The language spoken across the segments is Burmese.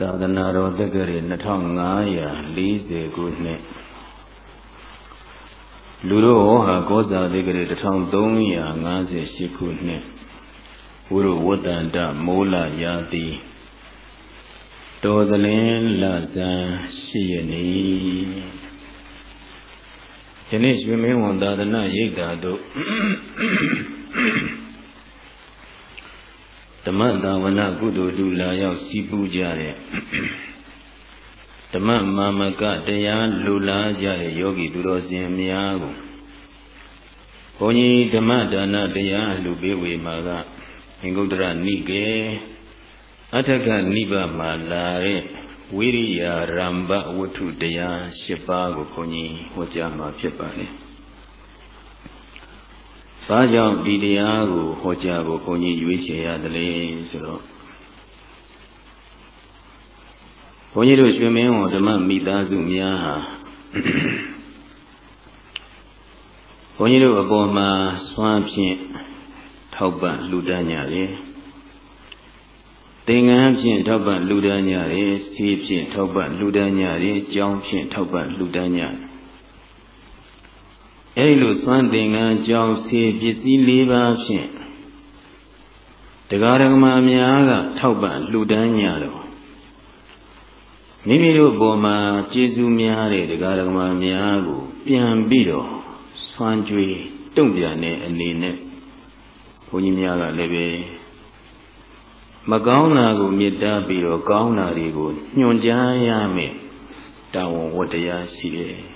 သာသနာတော်တက္ကရာ2540ခုနှစ်လူတို့ဟာကောဇာတက္ကရာ1358ခုနှစ်ဝိရဝတ္တန္တမိုးလာရာတိတော်သလင်းလဇန်ရှိရနေယနေ့ရွှေမင်းဝန်သာသနာရိပ်သာတို့ ဓမ္မသာဝနာကုသိုလ်လူလာရောက်စီးပူးကြတဲ့ဓမ္မမာမကတရားလူလာကြတဲ့ယောဂီသူတော်စင်များကိုဘုန်းကြီးဓမ္မဒါနတရားလူပေးဝေမှာကအင်္ဂုတ္တရနိကေအထက်ကနိဗ္ဗာန်မှာလာတဲ့ဝိရိယရမ္ဘဝတ္ထုတရား၈ပါးကိုဘုန်းကြီးဟောကြားမှာဖြစ်ပါတယ် ဘာကြောင့်ဒီတရားကိုဟောကြားဖို့ဘုန်းကြီးရွေးချယ်ရသလဲဆိုတော့ဘုန်းကြီးတို့ရွှေမင်းဝန်ဓမ္မမိသားစုများဟာဘုန်းကြီးတို့အပေါ်မှာစွမ်းဖြင့်ထောက်ပံ့လှူဒန်းကြတယ်သင်္ကန်းဖြင့်ထောက်ပံ့လှူဒန်းကြတယ်စီးဖြင့်ထောက်ပံ့လှူဒန်းကြတယ်ကြောင်းဖြင့်ထောက်ပံ့လှူဒန်းကြတယ် အဲဒီလိုစွမ်းသင်္ကန်းကြောင်းစီပစ္စည်း၄ပါးဖြင့်တရားဓမ္မများကထောက်ပံ့လှူဒန်းကြတော့မိမိတို့ဘုံမှာကျေးဇူးများတဲ့တရားဓမ္မများကို ပြန်ပြီးတော့စွမ်းကြွေးတုံ့ပြန်တဲ့အနေနဲ့ဘုန်းကြီးများကလည်းပဲမကောင်းတာကိုမေတ္တာပြီးတော့ကောင်းတာတွေကိုညွှန်ကြားရမယ်တာဝန်ဝတ္တရားရှိတယ်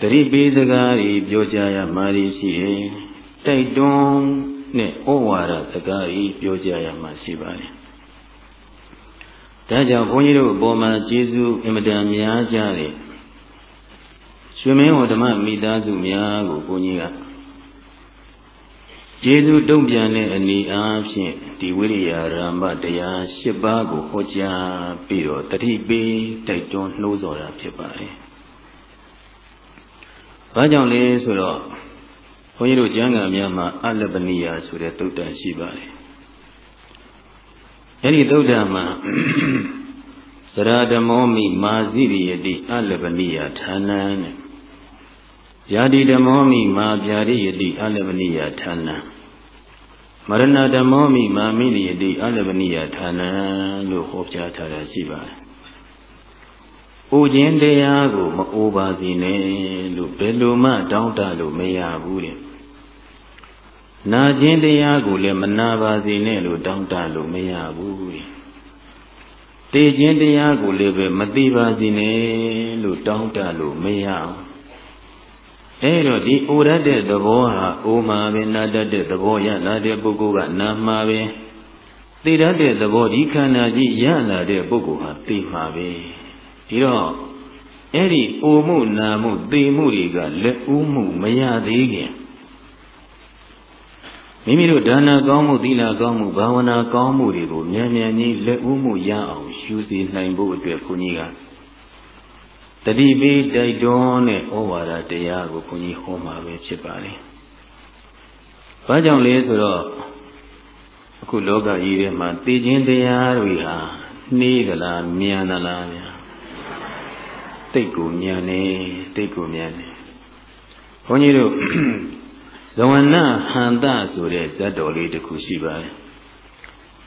တတိပေးစကားတွေပြောကြရမှာရှိတယ်တိုက်တွန်းနဲ့ဩဝါဒစကားတွေပြောကြရမှာရှိပါတယ်ဒါကြောင့်ဘုန်းကြီးတို့အပေါ်မှာကျေးဇူးအင်မတန်များကြတယ်ရွှေမင်းဝဓမ္မမိသားစုများကိုဘုန်းကြီးကကျေးဇူးတုံ့ပြန်တဲ့အနေအားဖြင့်ဒီဝိရိယရမ္မတရား၈ပါးကိုဟောကြားပြီးတော့တတိပေးတိုက်တွန်းနှိုးဆော်တာဖြစ်ပါတယ် ဘာကြောင့်လဲဆိုတော့ဘုန်းကြီးတို့ကျမ်းဂန်များမှာအလပနိယဆိုတဲ့သုတ်တန်ရှိပါတယ်အဲ့ဒီသုတ်တန်မှာသရဓမောမိမာဇိရိယတိအလပနိယဌာနံတဲ့ယာတိဓမောမိမာဗျာရိယတိအလပနိယဌာနံမရဏဓမောမိမာမိရိယတိအလပနိယဌာနံလို့ဟောကြားထားတာရှိပါတယ် အိုခြင်းတရားကိုမအိုပါစေနဲ့လို့ဘယ်လိုမှတောင်းတလို့မရဘူးတဲ့နာခြင်းတရားကိုလည်းမနာပါစေနဲ့လို့တောင်းတလို့မရဘူးတဲ့သိခြင်းတရားကိုလည်းပဲမသိပါစေနဲ့လို့တောင်းတလို့မရအောင်အဲတော့ဒီအိုရတဲ့သဘောဟာအိုမှာပဲနာတတ်တဲ့သဘောရလာတဲ့ပုဂ္ဂိုလ်ကနာမှာပဲသိတတ်တဲ့သဘောဒီခန္ဓာကြီးရလာတဲ့ပုဂ္ဂိုလ်ဟာသိမှာပဲ ဒီတော့အဲ့ဒီအိုမှုနာမှုသိမှုတွေကလက်ဦးမှုမရသေးခင်မိမိတို့ဒါနကောင်းမှုသီလကောင်းမှုဘာဝနာကောင်းမှုတွေကိုမြန်မြန်ကြီးလက်ဦးမှုရအောင်ရှုစီနိုင်ဖို့အတွက်ခွန်ကြီးကတတိပိတိုက်တွန်းတဲ့ဩဝါဒတရားကိုခွန်ကြီးဟောမှာပဲဖြစ်ပါလေ။ဘာကြောင့်လဲဆိုတော့အခုလောကကြီးထဲမှာသိခြင်းတရားတွေဟာနှီးသလားမြန်သလားဗျာ တိတ်ကိုမြန်နေတိတ်ကိုမြန်နေဘုန်းကြီးတို့ဇဝနဟန္တဆိုတဲ့ဇတ်တော်လေးတစ်ခုရှိပါတယ်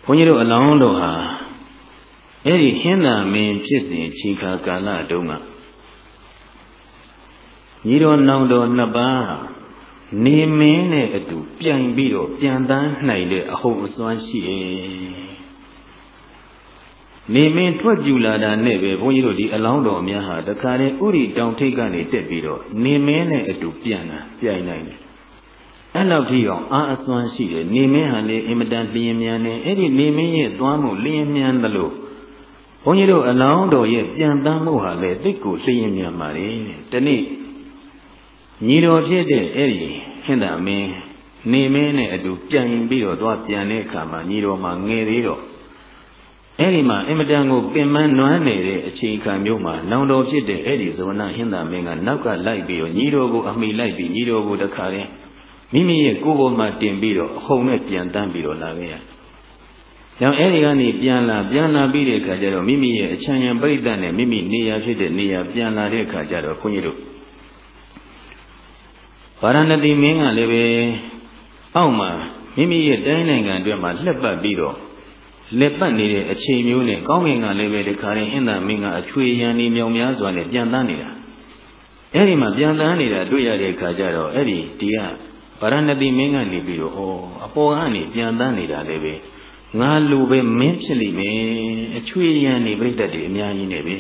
ဘုန်းကြီးတို့အလောင်းတော်ဟာအဲ့ဒီဟင်းသာမင်းဖြစ်စဉ်ချိန်ခါကာလတုန်းကညီတော်နောင်တော်နှစ်ပါးနေမင်းနဲ့အတူပြိုင်ပြီးတော့ပြန်တန်းနိုင်တဲ့အဟုတ်အစွမ်းရှိရဲ့ နေမင်းထွက်ပြူလာတာနဲ့ပဲဘုန်းကြီးတို့ဒီအလောင်းတော်များဟာတခါတည်းဥရိတောင်ထိပ်ကနေတက်ပြီးတော့နေမင်းနဲ့အတူပြန်တာပြိုင်နိုင်တယ်အဲ့လောက်ထိအောင်အာအစွမ်းရှိတယ်နေမင်းဟာလေအင်မတန်လျင်မြန်နေအဲ့ဒီနေမင်းရဲ့သွားမှုလျင်မြန်သလိုဘုန်းကြီးတို့အလောင်းတော်ရဲ့ပြန်တမ်းမှုဟာလေသိကိုလျင်မြန်ပါလေတနေ့ညီတော်ဖြစ်တဲ့အဲ့ဒီဟင်္သာမင်းနေမင်းနဲ့အတူပြန်ပြီးတော့သွားပြန်တဲ့အခါမှာညီတော်မှာငယ်သေးတော့ အဲ့ဒီမှာအင်မတန်ကိုပင်မနွမ်းနေတဲ့အချိန်အခါမျိုးမှာနောင်တော်ဖြစ်တဲ့အဲ့ဒီဇဝနာဟင်းသာမင်းကနောက်ကလိုက်ပြီးတော့ညီတော်ကိုအမိလိုက်ပြီးညီတော်ကိုတခါတည်းမိမိရဲ့ကိုယ်ပေါ်မှာတင်ပြီးတော့အဟုန်နဲ့ပြန်တန်းပြီးတော့လာခဲ့ရကြောင့်အဲဒီကနေပြန်လာပြန်လာပြီးတဲ့အခါကျတော့မိမိရဲ့အချမ်းရံပြိတ္တနဲ့မိမိနေရာဖြစ်တဲ့နေရာပြန်လာတဲ့အခါကျတော့ခွန်ကြီးတို့ဗာရဏသီမင်းကလည်းပဲအောက်မှာမိမိရဲ့တိုင်းနိုင်ငံအတွင်းမှာလှက်ပတ်ပြီးတော့ လက်ပတ်နေတဲ့အချိန်မျိုးနဲ့ကောင်းကင်ကလည်းပဲဒီခါရင်အင်းသာမင်းကအချွေရန်နေမြောင်များစွာနဲ့ပြန်တန်းနေတာအဲ့ဒီမှာပြန်တန်းနေတာတွေ့ရတဲ့အခါကျတော့အဲ့ဒီဒီကဗာရဏသီမင်းကနေပြီးတော့ဩအပေါ်ကနေပြန်တန်းနေတာလည်းပဲငါလူပဲမင်းဖြစ်လိမ့်မယ်အချွေရန်နေပြိတ္တတွေအများကြီးနေပဲ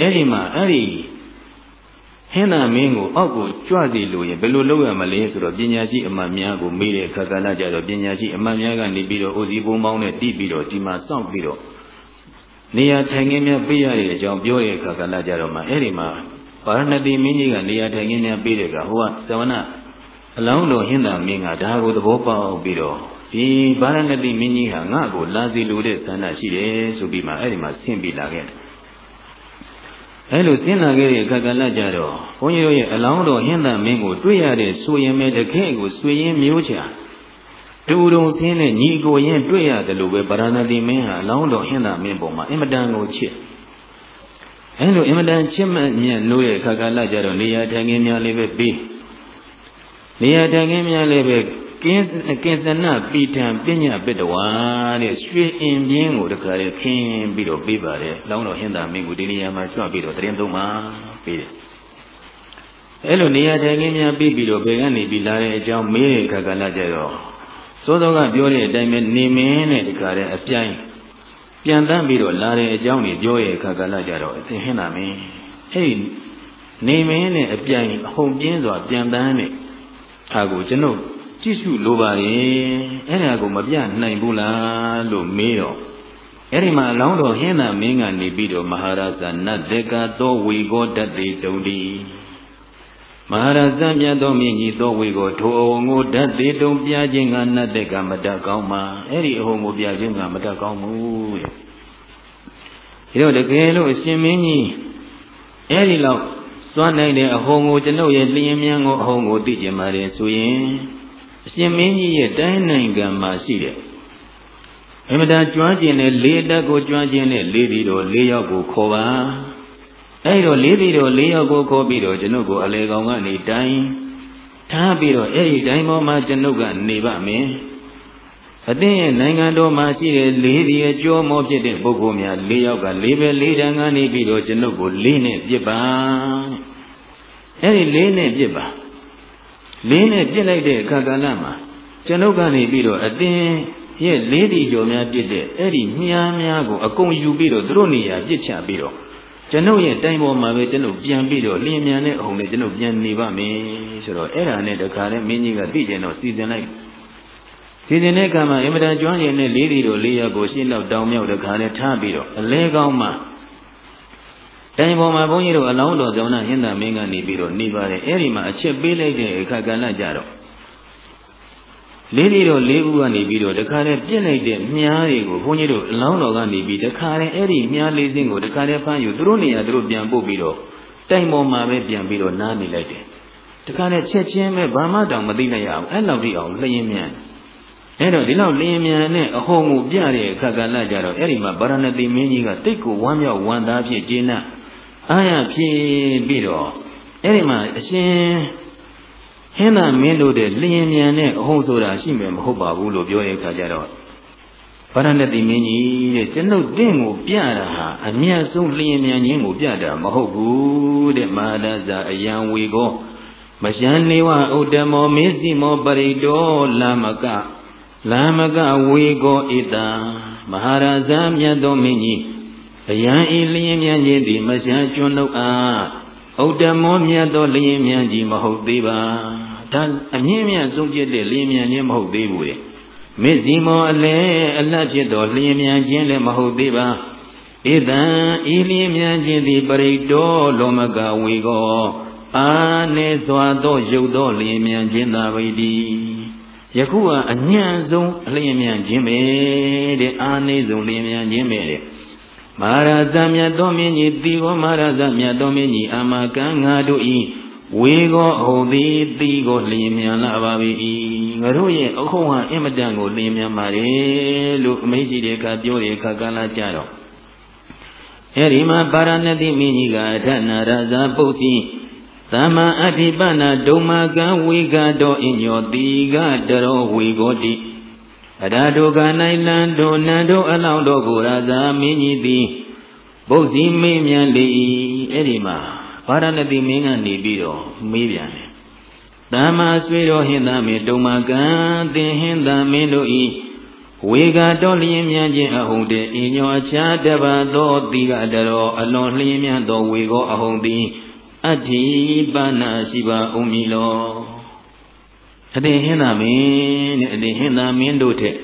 အဲ့ဒီမှာအဲ့ဒီ ဟင်းသာမင်းကိုအောက်ကိုကြွစီလို့ရင်ဘယ်လိုလုပ်ရမလဲဆိုတော့ပညာရှိအမှန်များကိုမေးတဲ့အခါကလည်းကြတော့ပညာရှိအမှန်များကနေပြီးတော့အိုစီပုံပေါင်းနဲ့တိပြီးတော့ဒီမှာစောင့်ပြီးတော့နေရာထိုင်ခင်းများပေးရတဲ့အကြောင်းပြောတဲ့အခါကလည်းကြတော့မှအဲ့ဒီမှာပါရဏတိမင်းကြီးကနေရာထိုင်ခင်းများပေးတဲ့ကဟိုကသဝနာအလောင်းတော်ဟင်းသာမင်းကဒါကိုသဘောပေါက်ပြီးတော့ဒီဗာရဏတိမင်းကြီးဟာငါ့ကိုလာစီလိုတဲ့ဆန္ဒရှိတယ်ဆိုပြီးမှအဲ့ဒီမှာဆင်းပြီးလာခဲ့တယ် အဲလိုဆင်းလာခဲ့တဲ့အခါကလည်းကြတော့ဘုန်းကြီးတို့ရဲ့အလောင်းတော်ဟင်းသာမင်းကိုတွေ့ရတဲ့ဆိုရင်ပဲတကယ့်ကိုဆွေရင်မျိုးချာတူတုံဆင်းတဲ့ညီကိုရင်တွေ့ရတယ်လို့ပဲဗရဏတိမင်းဟာအလောင်းတော်ဟင်းသာမင်းပေါ်မှာအင်မတန်ကိုချစ်အဲလိုအင်မတန်ချစ်မှညံ့လို့ရဲ့အခါကလည်းကြတော့နေရာထိုင်ခင်းများလေးပဲပြီးနေရာထိုင်ခင်းများလေးပဲ ကင်းကင်းသနပိထံပညာပတ္တဝါတဲ့ရွှေအင်ပြင်းကိုတခါလေခင်းပြီးတော့ပေးပါတယ်လောင်းတော်ဟင်္သာမင်းကိုဒီနေရာမှာကြွပြီးတော့တရင်သုံးပါပေးတယ်အဲ့လိုနေရာထိုင်ခင်းများပြီးပြီးတော့ဘယ်ကနေပြီးလာတဲ့အကြောင်းမေးတဲ့အခါကလည်းကြတော့သိုးသောကပြောတဲ့အတိုင်းပဲနေမင်းနဲ့ဒီခါတဲ့အပြိုင်ပြန်တန်းပြီးတော့လာတဲ့အကြောင်းတွေပြောရဲ့အခါကလည်းကြတော့အသင်ဟင်္သာမင်းအဲ့နေမင်းနဲ့အပြိုင်အဟုန်ပြင်းစွာပြန်တန်းတဲ့အားကိုကျွန်ုပ် ကြည့်ရှုလိုပါရဲ့အဲ့ဒါကိုမပြနိုင်ဘူးလားလို့မေးတော့အဲ့ဒီမှာအလောင်းတော်ဟင်းသာမင်းကနေပြီးတော့မဟာရဇနတ်တေကသောဝေကောတတိတုံတိမဟာရဇမြတ်သောမြင့်ကြီးသောဝေကိုထိုအုံကိုဓာတ်သေးတုံပြခြင်းကနတ်တဲ့ကမတတ်ကောင်းမှာအဲ့ဒီအုံကိုပြခြင်းကမတတ်ကောင်းဘူးတဲ့ဒီတော့တကယ်လို့အရှင်မင်းကြီးအဲ့ဒီလောက်စွမ်းနိုင်တဲ့အဟုံကိုကျွန်ုပ်ရဲ့လျင်မြန်ကိုအဟုံကိုသိကျင်ပါတယ်ဆိုရင် အရှင်မင်းကြီးရဲ့တိုင်းနိုင်ငံမှာရှိတယ်အမတန်ကျွမ်းကျင်တဲ့လေးတက်ကိုကျွမ်းကျင်တဲ့လေးပြီးတော့လေးယောက်ကိုခေါ်ပါအဲ့တော့လေးပြီးတော့လေးယောက်ကိုခေါ်ပြီးတော့ကျွန်ုပ်ကိုအလေကောင်ကနေတိုင်းထားပြီးတော့အဲ့ဒီတိုင်းပေါ်မှာကျွန်ုပ်ကနေပါမယ်အသင်းရဲ့နိုင်ငံတော်မှာရှိတဲ့လေးဒီအကျော်မောဖြစ်တဲ့ပုဂ္ဂိုလ်များ၄ယောက်ကလေးပဲလေးတန်းကနေပြီးတော့ကျွန်ုပ်ကိုလေးနဲ့ပြစ်ပါအဲ့ဒီလေးနဲ့ပြစ်ပါ လေးနဲ့ပြစ်လိုက်တဲ့အခါကဏ္ဍမှာကျွန်ုပ်ကနေပြီးတော့အတင်းရဲ့လေးဒီကျော်များပြစ်တဲ့အဲ့ဒီမြားများကိုအကုန်ယူပြီးတော့သူတို့နေရာပြစ်ချပြီးတော့ကျွန်ုပ်ရဲ့တိုင်ပေါ်မှာပဲကျွန်ုပ်ပြန်ပြီးတော့လျင်မြန်တဲ့အုံနဲ့ကျွန်ုပ်ပြန်နေပါမယ်ဆိုတော့အဲ့ဒါနဲ့တခါနဲ့မင်းကြီးကသိကျင်တော့စီစဉ်လိုက်စီစဉ်တဲ့ကံမှာအင်မတန်ကျွမ်းကျင်တဲ့လေးဒီတို့လေးယောက်ကိုရှင်းတော့တောင်မြောက်တခါနဲ့ထားပြီးတော့အလဲကောင်းမှ တိုင်ပေါ်မှာဘုန်းကြီးတို့အလောင်းတော်ဇောင်းနာဟင်္သာမင်းကနေပြီးတော့နေပါတယ်အဲ့ဒီမှာအချက်ပေးလိုက်တဲ့အခါကလည်းကြတော့လေးလေးတော့လေးဦးကနေပြီးတော့တခါတည်းပြစ်လိုက်တဲ့မြားတွေကိုဘုန်းကြီးတို့အလောင်းတော်ကနေပြီးတခါတည်းအဲ့ဒီမြားလေးစင်းကိုတခါတည်းဖမ်းယူသူတို့နေရာသူတို့ပြန်ပို့ပြီးတော့တိုင်ပေါ်မှာပဲပြန်ပြီးတော့နားနေလိုက်တယ်တခါတည်းချက်ချင်းပဲဘာမှတောင်မသိနိုင်ရအောင်အဲ့လောက်ထိအောင်လျင်မြန်အဲ့တော့ဒီလောက်လျင်မြန်နဲ့အဟုန်ကိုပြတဲ့အခါကလည်းကြတော့အဲ့ဒီမှာဗရဏတိမင်းကြီးကတိတ်ကိုဝမ်းမြောက်ဝမ်းသာဖြစ်ကျေနပ် အာရဖြစ်ပြီးတော့အဲ့ဒီမှာအရှင်ဟင်းသာမင်းတို့တဲ့လျင်မြန်တဲ့အဟုန်ဆိုတာရှိမယ်မဟုတ်ပါဘူးလို့ပြောတဲ့အခါကျတော့ဗရဏတိမင်းကြီးတဲ့ကျွန်ုပ်တင့်ကိုပြတာဟာအမြတ်ဆုံးလျင်မြန်ခြင်းကိုပြတာမဟုတ်ဘူးတဲ့မဟာဒဇာအယံဝေကောမရှမ်းနေဝဥဒ္ဓမောမေစီမောပရိတောလာမကလာမကဝေကောဣတာမဟာရာဇာမြတ်သောမင်းကြီး အယံဤလျင်မြန်ခြင်းသည်မရှမ်းကျွန်းတို့အားဥဒ္ဓမောမြတ်သောလျင်မြန်ကြီးမဟုတ်သေးပါဒါအမြင့်မြတ်ဆုံးဖြစ်တဲ့လျင်မြန်ခြင်းမဟုတ်သေးဘူးလေမေဇီမောအလဲအလတ်ဖြစ်သောလျင်မြန်ခြင်းလည်းမဟုတ်သေးပါဧတံဤလျင်မြန်ခြင်းသည်ပရိတောလောမကဝေကောအာနေစွာသောရုပ်သောလျင်မြန်ခြင်းသာဝိတိယခုကအညံ့ဆုံးအလျင်မြန်ခြင်းပဲတဲ့အာနေဆုံးလျင်မြန်ခြင်းပဲတဲ့ မဟာရဇမြတ်သောမင်းကြီးတိကောမဟာရဇမြတ်သောမင်းကြီးအာမကံငါတို့ဤဝေကောဟုတ်သည်တိကိုလျင်မြန်လာပါ၏ငါတို့ရဲ့အခုဟာအင်မတန်ကိုလင်းမြန်ပါတယ်လို့အမေကြီးတဲ့အခါပြောတဲ့အခါကလာကြတော့အဲဒီမှာပါရဏတိမင်းကြီးကအထနာရဇာပုတ်စီသမ္မာအဋ္ဌိပနာဒုံမာကံဝေကတော်အညောတိကတရောဝေကိုတိ အရာဒုက၌လန်တို့နန္တို့အလောင်းတို့ကိုရာဇာမင်းကြီးသည်ပုတ်စီမေးမြန်းလေ၏အဲ့ဒီမှာဗာရဏတိမင်းကနေပြီးတော့မေးပြန်တယ်။သမ္မာဆွေတော်ဟင်သာမေတုံမာကံသင်ဟင်သာမင်းတို့ဤဝေကတော်လျင်မြန်ခြင်းအဟုန်တဲ့အညောအခြားတပါသောတိကတရောအလွန်လျင်မြန်သောဝေကောအဟုန်သည်အဋ္ဌိပနာရှိပါဦးမည်လော အတင်ဟင်သာမင်းတဲ့အတင်ဟင်သာမင်းတို့ထက်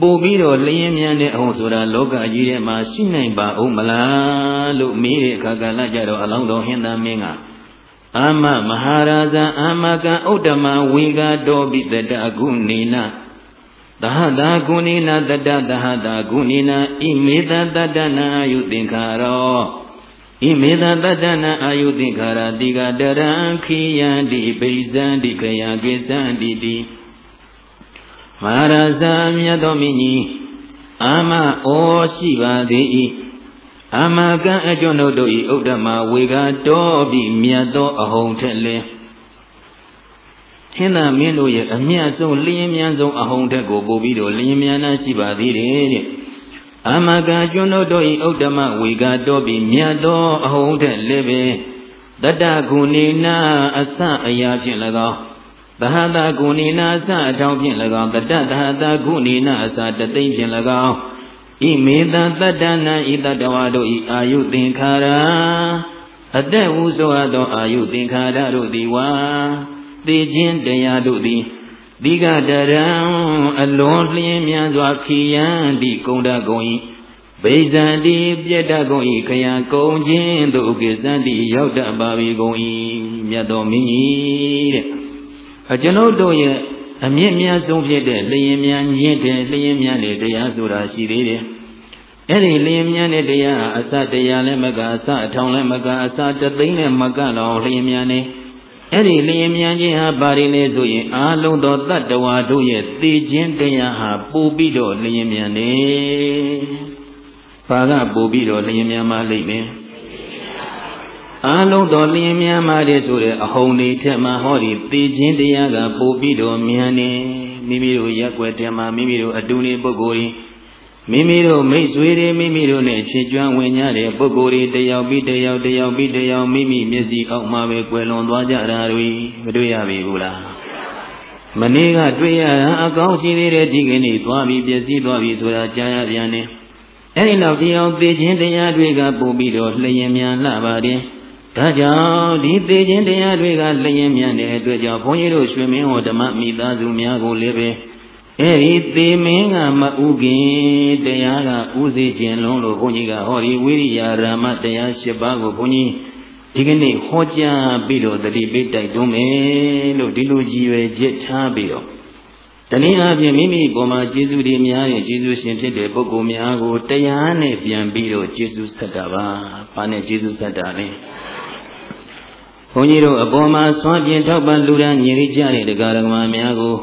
ပို့ပြီးတော့လျင်မြန်တဲ့အဟုန်ဆိုတာလောကကြီးထဲမှာရှိနိုင်ပါဦးမလားလို့မေးတဲ့အခါကလည်းကြတော့အလောင်းတော်ဟင်သာမင်းကအာမမဟာရာဇာအာမကံဥဒ္ဓမဝေကတော်ပိတတအကုနေနသဟတာကုဏိနာတတသဟတာကုဏိနာဣမေတတတနာယုသင်္ခါရော ဣမေတတတနာအာယုသင်္ခါရတိကတရံခိယံတိပိဇံတိခယကိသံတိတိမဟာရဇာမြတ်တော်မင်းကြီးအာမဩရှိပါသေး၏အာမကံအကျွန်ုပ်တို့၏ဥဒ္ဓမဝေကတော်ပြီးမြတ်သောအဟုန်ထက်လင်းဟင်းသာမင်းတို့ရဲ့အမြတ်ဆုံးလျင်မြန်ဆုံးအဟုန်ထက်ကိုပို့ပြီးတော့လျင်မြန်နာရှိပါသေးတယ်တဲ့ အာမကံကျွန်ုပ်တို့၏ဥဒ္ဓမဝေကတော်ပြီးမြတ်သောအဟုန်ထက်လည်းပဲတတ္တဂုဏေနာအစအရာဖြင့်၎င်းသဟတာဂုဏေနာအစအထောင်ဖြင့်၎င်းတတ္တသဟတာဂုဏေနာအစတသိမ့်ဖြင့်၎င်းဣမေတတတ္တနာဣတတဝါတို့ဤအာယုသင်္ခါရအသက်ဟုဆိုအပ်သောအာယုသင်္ခါရတို့သည်ဝါသိခြင်းတရားတို့သည် ဒီကတရံအလွန်လျင်မြန်စွာခီယံဒီကုံတကုံဤဗိဇန္တိပြက်တကုံဤခယံကုံခြင်းတို့ကိသန္တိရောက်တတ်ပါပြီကုံဤမြတ်တော်မင်းကြီးတဲ့အကျွန်ုပ်တို့ရဲ့အမြင့်မြတ်ဆုံးဖြစ်တဲ့လျင်မြန်ညင့်တဲ့လျင်မြန်တဲ့တရားဆိုတာရှိသေးတယ်။အဲ့ဒီလျင်မြန်တဲ့တရားအစတရားလည်းမကအစအထောင်လည်းမကအစတသိန်းလည်းမကတော့လျင်မြန်နေ အဲ့ဒီလျင်မြန်ခြင်းဟာဘာတွေလဲဆိုရင်အာလုံးသောတတ္တဝါတို့ရဲ့သိခြင်းတရားဟာပို့ပြီးတော့လျင်မြန်နေ။ဘာကပို့ပြီးတော့လျင်မြန်မှလိမ့်မယ်။အာလုံးတော်လျင်မြန်မာတဲ့ဆိုတဲ့အဟုန်တွေထက်မှဟောဒီသိခြင်းတရားကပို့ပြီးတော့မြန်နေမိမိတို့ရက်ွယ်ထဲမှာမိမိတို့အတူနေပုဂ္ဂိုလ်တွေ မိမိတို့မိတ်ဆွေတွေမိမိတို့နဲ့ချစ်ကြွဝင်ကြတဲ့ပုဂ္ဂိုလ်တွေတယောက်ပြီးတယောက်တယောက်ပြီးတယောက်မိမိမျက်စိအောက်မှာပဲကွယ်လွန်သွားကြတာတွေမတွေ့ရပြီဘူးလားမနေ့ကတွေ့ရတာအကောင်းရှိသေးတဲ့ဒီကနေ့သွားပြီးပြည့်စည်သွားပြီဆိုတာကြားရပြန်တယ်အဲဒီလောက်တရားသိခြင်းတရားတွေကပို့ပြီးတော့လျင်မြန်လာပါတယ်ဒါကြောင့်ဒီသေခြင်းတရားတွေကလျင်မြန်တဲ့အတွက်ကြောင့်ဘုန်းကြီးတို့ရွှေမင်းဟောဓမ္မမိသားစုများကိုလည်းပဲ အဲဒီသေမင်းကမဥခင်တရားကဥသိခြင်းလုံးလို့ဘုန်းကြီးကဟောဒီဝိရိယရာမတရား၈ပါးကိုဘုန်းကြီးဒီကနေ့ဟောကြားပြီးတော့တတိပိတိုက်တွန်းမယ်လို့ဒီလိုကြီးရွယ်ချက်ထားပြီးတော့တနည်းအားဖြင့်မိမိပေါ်မှာကျေးဇူးတွေများတဲ့ကျေးဇူးရှင်ဖြစ်တဲ့ပုဂ္ဂိုလ်များကိုတရားနဲ့ပြန်ပြီးတော့ကျေးဇူးဆက်တာပါ။ဘာနဲ့ကျေးဇူးဆက်တာလဲ။ဘုန်းကြီးတို့အပေါ်မှာဆွမ်းပြင်းထောက်ပံ့လူရန်ညီရိကြတဲ့တရားဓမ္မများကို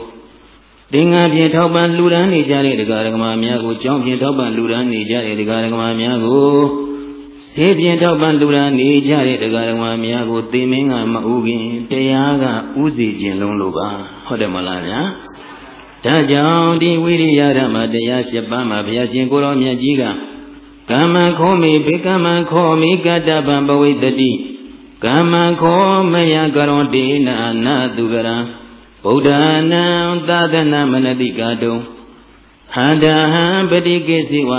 တင်္ဂါပြင်းထောက်ပံ့လူရန်နေကြတဲ့တရားဓမ္မများကိုကြောင်းပြင်းထောက်ပံ့လူရန်နေကြတဲ့တရားဓမ္မများကိုသေပြင်းထောက်ပံ့လူရန်နေကြတဲ့တရားဓမ္မများကိုသေမင်းကမဥခင်တရားကဥစီခြင်းလုံးလို့ပါဟုတ်တယ်မလားဗျာဒါကြောင့်ဒီဝိရိယဓမ္မတရား၈ပါးမှာဘုရားရှင်ကိုရောမြတ်ကြီးကကမ္မခောမိဘေကမ္မခောမိကတ္တပံပဝိတ္တိကမ္မခောမယကရောတိနာနာသူကရံ ဗုဒ္ဓနာသာသနာမနတိကတုံဟန္တာဟံပတိကိစီဝ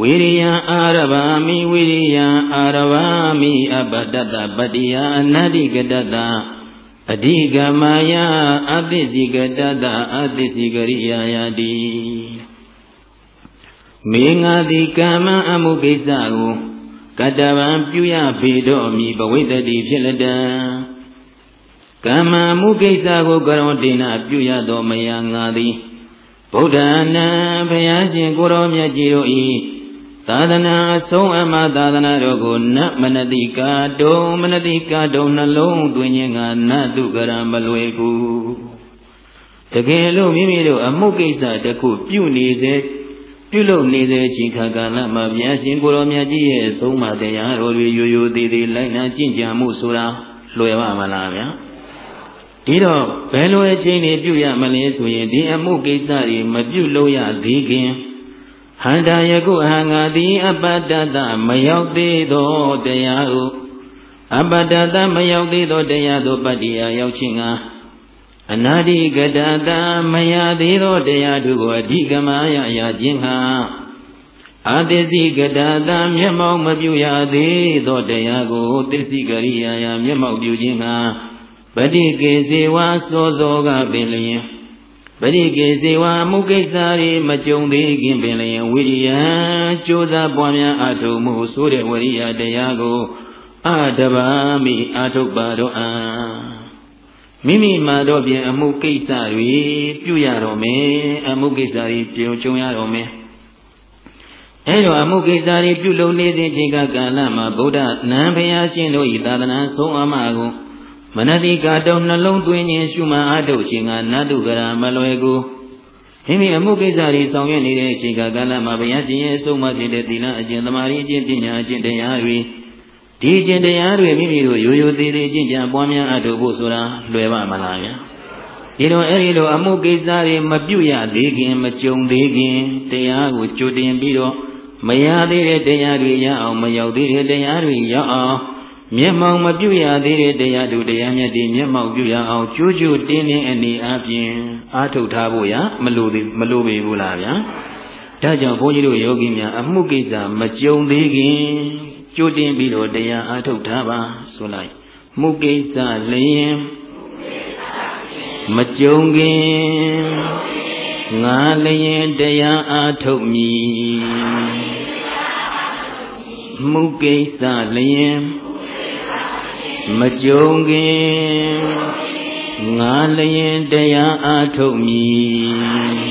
ဝိရိယအာရဗာမိဝိရိယအာရဗာမိအပတ္တတပတ္တိယအနတ္တိကတတအဓိကမာယအသိစီကတတအသိစီကရိယာယတိမေငါတိကမ္မအမှုကိစ္စကိုကတ္တဗံပြုရပေတော့မီဘဝိတ္တိဖြစ်လက်တံ ကမ္မမှုကိစ္စကိုကရောဒေနာပြုရသောမယငါသည်ဗုဒ္ဓနာဘုရားရှင်ကိုရောမြတ်ကြီးတို့၏သာသနာအဆုံးအမသာသနာတော်ကိုနမနတိကာတုံမနတိကာတုံနှလုံးသွင်းခြင်းကနတုကရံမလွယ်ကူတကယ်လို့မိမိတို့အမှုကိစ္စတစ်ခုပြုနေစေပြုလုပ်နေတဲ့အချိန်ခါကာလမှာဘုရားရှင်ကိုရောမြတ်ကြီးရဲ့အဆုံးအမတရားတော်တွေရိုးရိုးသေးသေးလိုက်နာကျင့်ကြံမှုဆိုတာလွယ်ပါမလားဗျာ ဒီတော့ဘယ်လိုအချိန်တွေပြုရမလဲဆိုရင်ဒီအမှုကိစ္စတွေမပြုလို့ရသေးခင်ဟန္တာယကုအဟံငါသည်အပတ္တတမရောက်သေးသောတရားဟုအပတ္တတမရောက်သေးသောတရားသို့ပတ္တိယရောက်ခြင်းကအနာတိကတတမယသေးသောတရားတို့ကိုအဓိကမယရခြင်းဟာအသစ္စည်းကတတမျက်မှောက်မပြုရသေးသောတရားကိုသစ္စည်းကရိယာယမျက်မှောက်ပြုခြင်းဟာ ပฏิကေစေဝါစောစောကပင်လျင်ပရိကေစေဝမုကိစ္စရိမကြုံသေးခင်ပင်လျင်ဝိရိယကြိုးစားပွားများအထုမှုဆိုတဲ့ဝရိယတရားကိုအတဘာမိအထုတ်ပါတော့အာမိမိမှာတော့ပြင်အမှုကိစ္စတွေပြုရတော့မယ်အမှုကိစ္စတွေပြုံကြုံရတော့မယ်အဲတော့အမှုကိစ္စတွေပြုလုပ်နေစဉ်ချိန်ကကာလမှာဗုဒ္ဓနံဘုရားရှင်တို့ဤသာသနာဆုံးအမကို မနတိကာတုံနှလုံးသွင်းခြင်းရှုမှန်အားထုတ်ခြင်းကနတ်တုကရာမလွယ်ကူမိမိအမှုကိစ္စတွေဆောင်ရွက်နေတဲ့အချိန်ကာလမှာဘုရားရှင်ရဲ့အဆုံးအမဖြစ်တဲ့သီလအကျင့်သမာဓိအကျင့်ပညာအကျင့်တရားတွေဒီကျင့်တရားတွေမိမိတို့ရိုးရိုးသေးသေးကျင့်ကြံပွားများအထုဖို့ဆိုတာလွယ်ပါမလားဗျာဒီလိုအဲ့ဒီလိုအမှုကိစ္စတွေမပြုတ်ရသေးခင်မကြုံသေးခင်တရားကိုကြိုတင်ပြီးတော့မရသေးတဲ့တရားတွေရအောင်မရောက်သေးတဲ့တရားတွေရောက်အောင် မျက်မှောင်မပြုတ်ရသေးတဲ့တရားတို့တရားမြတ်တွေမျက်မှောင်ပြုတ်ရအောင်ကြိုးကြိုးတင်းတင်းအနေအချင်းအားထုတ်ထားဖို့ရမလိုသေးမလိုပေဘူးလားဗျာဒါကြောင့်ဘုန်းကြီးတို့ယောဂီများအမှုကိစ္စမကြုံသေးခင်ကြိုတင်ပြီးတော့တရားအားထုတ်ထားပါဆိုလိုက်မှုကိစ္စလျင်မကြုံခင်ငါလျင်တရားအားထုတ်မည်မှုကိစ္စလျင် မကြုံခင်ငါလျင်တရားအားထုတ်မည်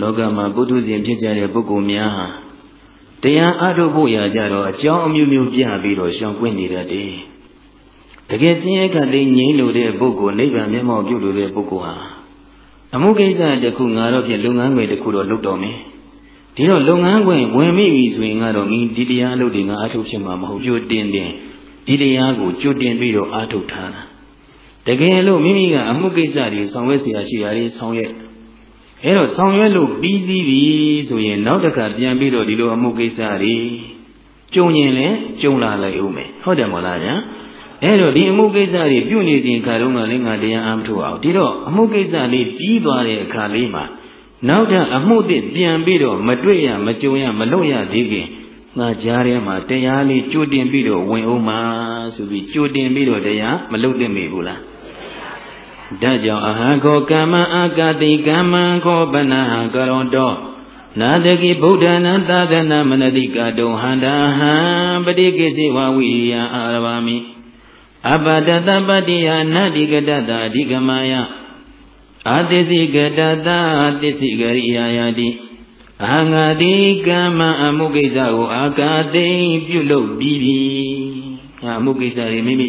လောကမှာပုထုဇဉ်ဖြစ်ကြတဲ့ပုဂ္ဂိုလ်များဟာ တရားအားထုတ်ဖို့ရကြတော့အကြောင်းအမျိုးမျိုးပြပြီးတော့ရှောင်ကွင်းနေတတ်တယ်။တကယ်စင်းရဲကလေးငြိမ့်လို့တဲ့ပုဂ္ဂိုလ်နိဗ္ဗာန်မျက်မှောက်ပြုလို့တဲ့ပုဂ္ဂိုလ်ဟာအမှုကိစ္စတစ်ခုငါတော့ဖြင့်လုပ်ငန်းတွေတစ်ခုတော့လုပ်တော်မယ်။ဒီတော့လုပ်ငန်းခွင်ဝင်မိပြီဆိုရင်ကတော့ဒီတရားအလုပ်တွေငါအားထုတ်ဖြစ်မှာမဟုတ်ကြိုတင်တင်ဒီတရားကိုကြိုတင်ပြီးတော့အားထုတ်ထားတာ။တကယ်လို့မိမိကအမှုကိစ္စတွေဆောင်ရွက်เสียရှိရာတွေဆောင်ရွက် အဲတော့ဆောင်ရွက်လို့ပြီးပြီးပြီဆိုရင်နောက်တစ်ခါပြန်ပြီးတော့ဒီလိုအမှုကိစ္စတွေကြုံရင်လည်းကြုံလာလိုက်ဦးမယ်ဟုတ်တယ်မဟုတ်လားဗျာအဲတော့ဒီအမှုကိစ္စတွေပြုနေခြင်းခါတုန်းကလည်းငါတရားအားမထုတ်အောင်ဒီတော့အမှုကိစ္စလေးပြီးသွားတဲ့အခါလေးမှာနောက်ထပ်အမှုသစ်ပြန်ပြီးတော့မတွေ့ရမကြုံရမလုပ်ရသေးခင်ငါကြားထဲမှာတရားလေးကြိုတင်ပြီးတော့ဝင်အောင်မှာဆိုပြီးကြိုတင်ပြီးတော့တရားမလုပ်သင့်မိဘူးလား ဒါကြောင့်အဟံခောကမ္မအာကတိကမ္မံခောပနဟကရောတောနာတကိဗုဒ္ဓနာသာသနာမနတိကတုံဟန္တာဟံပတိကိစိဝဝိယအာရဝမိအပတတပတိယနတိကတတအဓိကမယအာတိစိကတတသစ္စည်းကရိယာယတိအဟံငါတိကမ္မအမှုကိစ္စကိုအာကာတိပြုလုပ်ပြီးပြီအမှုကိစ္စတွေမိမိ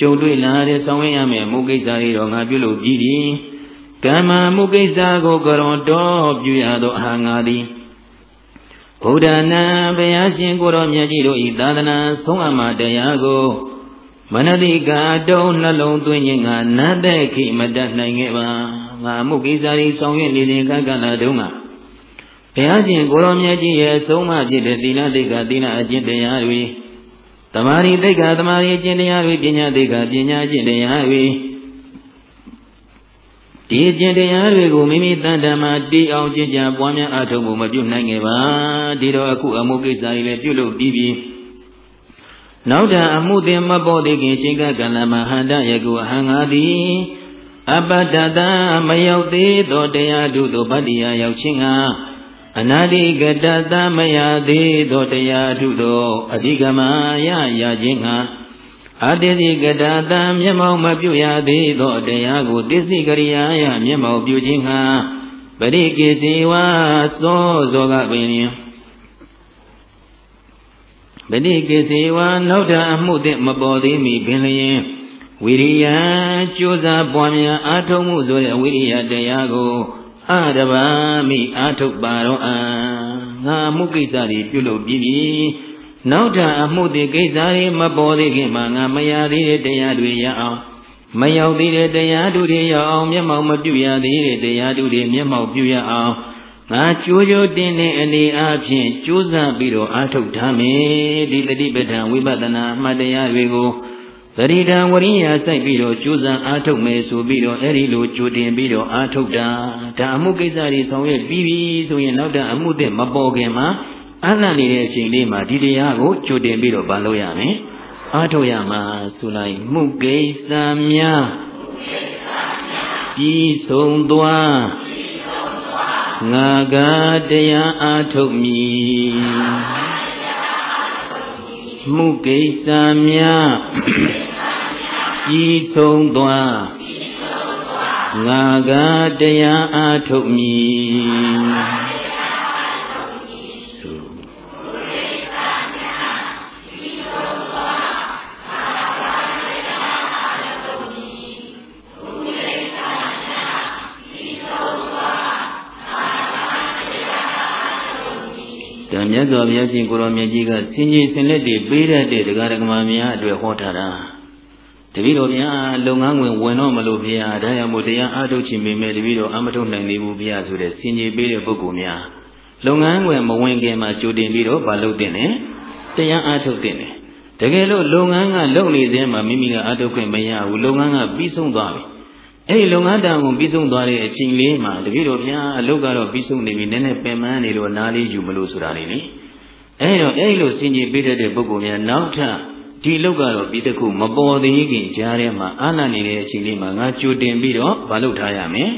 ကြုံတွေ့လာတဲ့ဆောင်ရရမယ်မုကိစ္စတွေတော့ငါပြုလုပ်ပြီးပြီကမ္မမုကိစ္စကိုကရွန်တော်ပြုရသောအာငါသည်ဘုဒ္ဓနာဘုရားရှင်ကိုတော်မြတ်ကြီးတို့ဤသာသနာဆုံးအမတရားကိုမနတိကာတုံးနှလုံးသွင်းခြင်းကနတ်တဲ့ခိမတတ်နိုင်ခဲ့ပါငါမုကိစ္စတွေဆောင်ရွက်နေတဲ့ကကလာတုံးကဘုရားရှင်ကိုတော်မြတ်ကြီးရဲ့ဆုံးမဖြစ်တဲ့သီလတိတ်ကသီလအကျင့်တရားတွေ တမာရီသိက္ခာတမာရီကျင့်တရားတွေပညာသိက္ခာပညာကျင့်တရားတွေဒီကျင့်တရားတွေကိုမိမိတန်တမှာတည်အောင်ကျင့်ကြံပွားများအားထုတ်မှုမပြုနိုင်ခဲ့ပါဒီတော့အခုအမှုကိစ္စတွေလည်းပြုလုပ်ပြီးပြီနောက်တအမှုတင်မပေါ်သေးခင်ရှင်ကကလမဟန္တယကုအဟံငါသည်အပတ္တတမရောက်သေးသောတရားတို့သို့ဗတ္တိယရောက်ခြင်းက အနာတိကတသမယသေးသောတရားထုသောအဓိကမယရခြင်းငါအတ္တိကတာတံမျက်မှောက်မပြုရသေးသောတရားကိုသစ္စိကရိယာယမျက်မှောက်ပြုခြင်းဟာပရိကိစီဝါသောဇောကပင်ပရိကိစီဝါနောက်တာအမှုသည့်မပေါ်သေးမီပင်လျင်ဝိရိယကြိုးစားပွားများအာထုံမှုဆိုတဲ့ဝိရိယတရားကို အရဘာမိအာထုတ်ပါတော့အာငါမှုကိစ္စတွေပြုလုပ်ပြီးပြီနောက်ထပ်အမှုတွေကိစ္စတွေမပေါ်သေးခင်မှာငါမရသေးတဲ့တရားတွေရအောင်မရောက်သေးတဲ့တရားတို့တွေရအောင်မျက်မှောက်မပြုရသေးတဲ့တရားတို့တွေမျက်မှောက်ပြုရအောင်ငါကြိုးကြိုးတင်းတဲ့အနေအားဖြင့်ကြိုးစားပြီးတော့အားထုတ်ထားမယ်ဒီတတိပဋ္ဌာန်ဝိပဿနာအမှတ်တရားတွေကို သတိတံဝရိယစိုက်ပြီးတော့ကြိုးစားအားထုတ်မယ်ဆိုပြီးတော့အဲ့ဒီလိုကြိုတင်ပြီးတော့အားထုတ်တာဒါအမှုကိစ္စတွေဆောင်ရွက်ပြီးပြီဆိုရင်နောက်တဲ့အမှုတဲ့မပေါ်ခင်မှာအနတ်နေတဲ့အချိန်လေးမှာဒီတရားကိုကြိုတင်ပြီးတော့ဘာလို့ရမလဲအားထုတ်ရမှာဆိုလိုက်မှုကိစ္စများပြီးဆုံးသွားငါကတရားအားထုတ်မည်မှုကိစ္စများ ပြီးဆုံးသွားငါကတရားအားထုတ်မည်ဒါမြတ်စွာဘုရားရှင်ကိုရောမြတ်ကြီးကဆင်ကြီးဆင်လက်တွေပေးတတ်တဲ့တရားဓမ္မများအတွက်ဟောထားတာ တပည့်တော်ဗျာလုပ်ငန်းဝင်ဝင်တော့မလို့ဗျာဒါရမို့တရားအားထုတ်ခြင်းပေမဲ့တပည့်တော်အမထုတ်နိုင်သေးဘူးဗျာဆိုတဲ့ဆင်ကြီးပေးတဲ့ပုဂ္ဂိုလ်များလုပ်ငန်းဝင်မဝင်ခင်မှာကြိုတင်ပြီးတော့မလုပ်တင်နဲ့တရားအားထုတ်တင်တယ်တကယ်လို့လုပ်ငန်းကလုပ်နေသေးမှမိမိကအားထုတ်ခွင့်မရဘူးလုပ်ငန်းကပြီးဆုံးသွားပြီအဲ့ဒီလုပ်ငန်းတန်ကိုပြီးဆုံးသွားတဲ့အချိန်လေးမှာတပည့်တော်ဗျာအလုပ်ကတော့ပြီးဆုံးနေပြီနည်းနည်းပင်ပန်းနေလို့နားလေးယူမလို့ဆိုတာလေလေအဲ့တော့အဲ့လိုစင်ကြီးပေးတတ်တဲ့ပုဂ္ဂိုလ်များနောက်ထပ် ဒီအလုပ်ကတော့ပြီးတခုမပေါ်သေးခင်ကြားထဲမှာအာနာနေတဲ့အချိန်လေးမှာငါကြိုတင်ပြီးတော့မလုပ်ထားရမယ်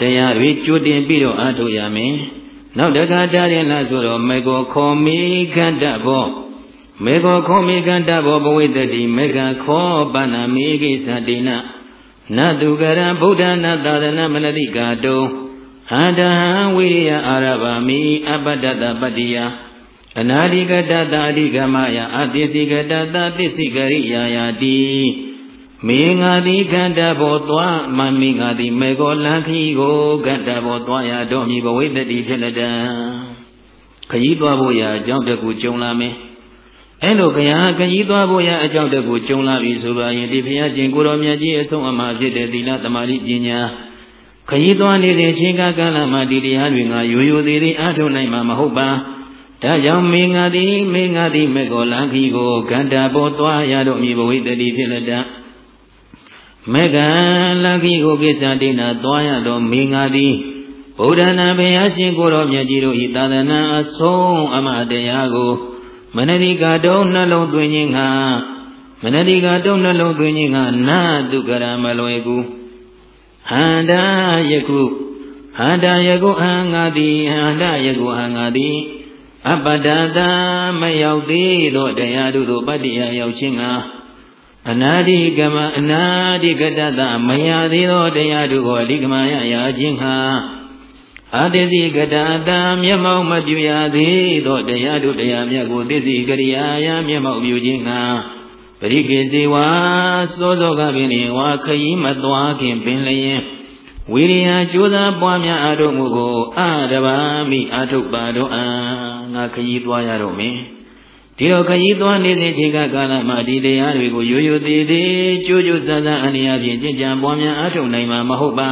တရားတွေကြိုတင်ပြီးတော့အားထုတ်ရမယ်နောက်တခါတားရင်လားဆိုတော့မေကောခောမိကန္တဘောမေကောခောမိကန္တဘောဘဝိတ္တိမေကခောပဏမိကိသတိနာနတုကရံဗုဒ္ဓနာသာသနာမနတိကာတုဟန္တဟံဝိရိယအာရဗာမိအပတ္တတပတ္တိယ အနာဒီကတတာအဓိကမယအတိသိကတတာပစ္စည်းကရိယာယာတိမေငါတိကန္တဘောသွားမမိငါတိမေကောလန်ခီကိုကန္တဘောသွားရတော့မြည်ဘဝိတ္တိဖြစ်လက်တံခကြီးသွားဖို့ရာအကြောင်းတကူကြုံလာမယ်အဲ့လိုဘုရားခကြီးသွားဖို့ရအကြောင်းတကူကြုံလာပြီဆိုပါရင်ဒီဘုရားရှင်ကိုတော်မြတ်ကြီးအဆုံးအမဖြစ်တဲ့သီလသမာဓိပညာခကြီးသွားနေတဲ့ချိန်ကာလမှာဒီတရားတွေငါရိုးရိုးသေးသေးအားထုတ်နိုင်မှာမဟုတ်ပါ ဒါကြောင့်မင်းငါသည်မင်းငါသည်မေကောလံခီကိုကန္တာပေါ်သွားရတော့မြည်ဘဝိတ္တိဖြစ်လက်တမေကံလံခီကိုကိစ္စဒိနာသွားရတော့မင်းငါသည်ဗုဒ္ဓနာဘုရားရှင်ကိုတော်မြတ်ကြီးတို့ဤသာသနာအဆုံးအမတရားကိုမနတိကတုံးနှလုံးသွင်းခြင်းကမနတိကတုံးနှလုံးသွင်းခြင်းကနာတုကရမလွယ်ကူဟန္တာယခုဟန္တာယခုအဟံငါတိဟန္တာယခုအဟံငါတိ အပတ္တတာမရောက်သေးသောတရားတို့သို့ပတ္တိယရောက်ခြင်းကအနာတိကမအနာတိကတတမရသေးသောတရားတို့ကိုအဓိကမယရာခြင်းဟာအာတိစီကတာတာမျက်မှောက်မပြုရသေးသောတရားတို့တရားမြတ်ကိုသစ္စီကရိယာယမျက်မှောက်ပြုခြင်းကပရိကိစေဝါသောသောကပင်လေဝါခရီးမသွားခင်ပင်လျင်ဝိရိယကြိုးစားပွားများအထုမှုကိုအတဘာမိအထုပါတော့အာ ငါခရီးသွားရတော့မင်းဒီတော့ခရီးသွားနေစဉ်ချိန်ကကာလမှာဒီတရားတွေကိုရိုးရိုးသေးသေးကြိုးကြိုးစားစားအနေအချင်းကြင်ကြံပွားများအထုနိုင်မှာမဟုတ်ပါ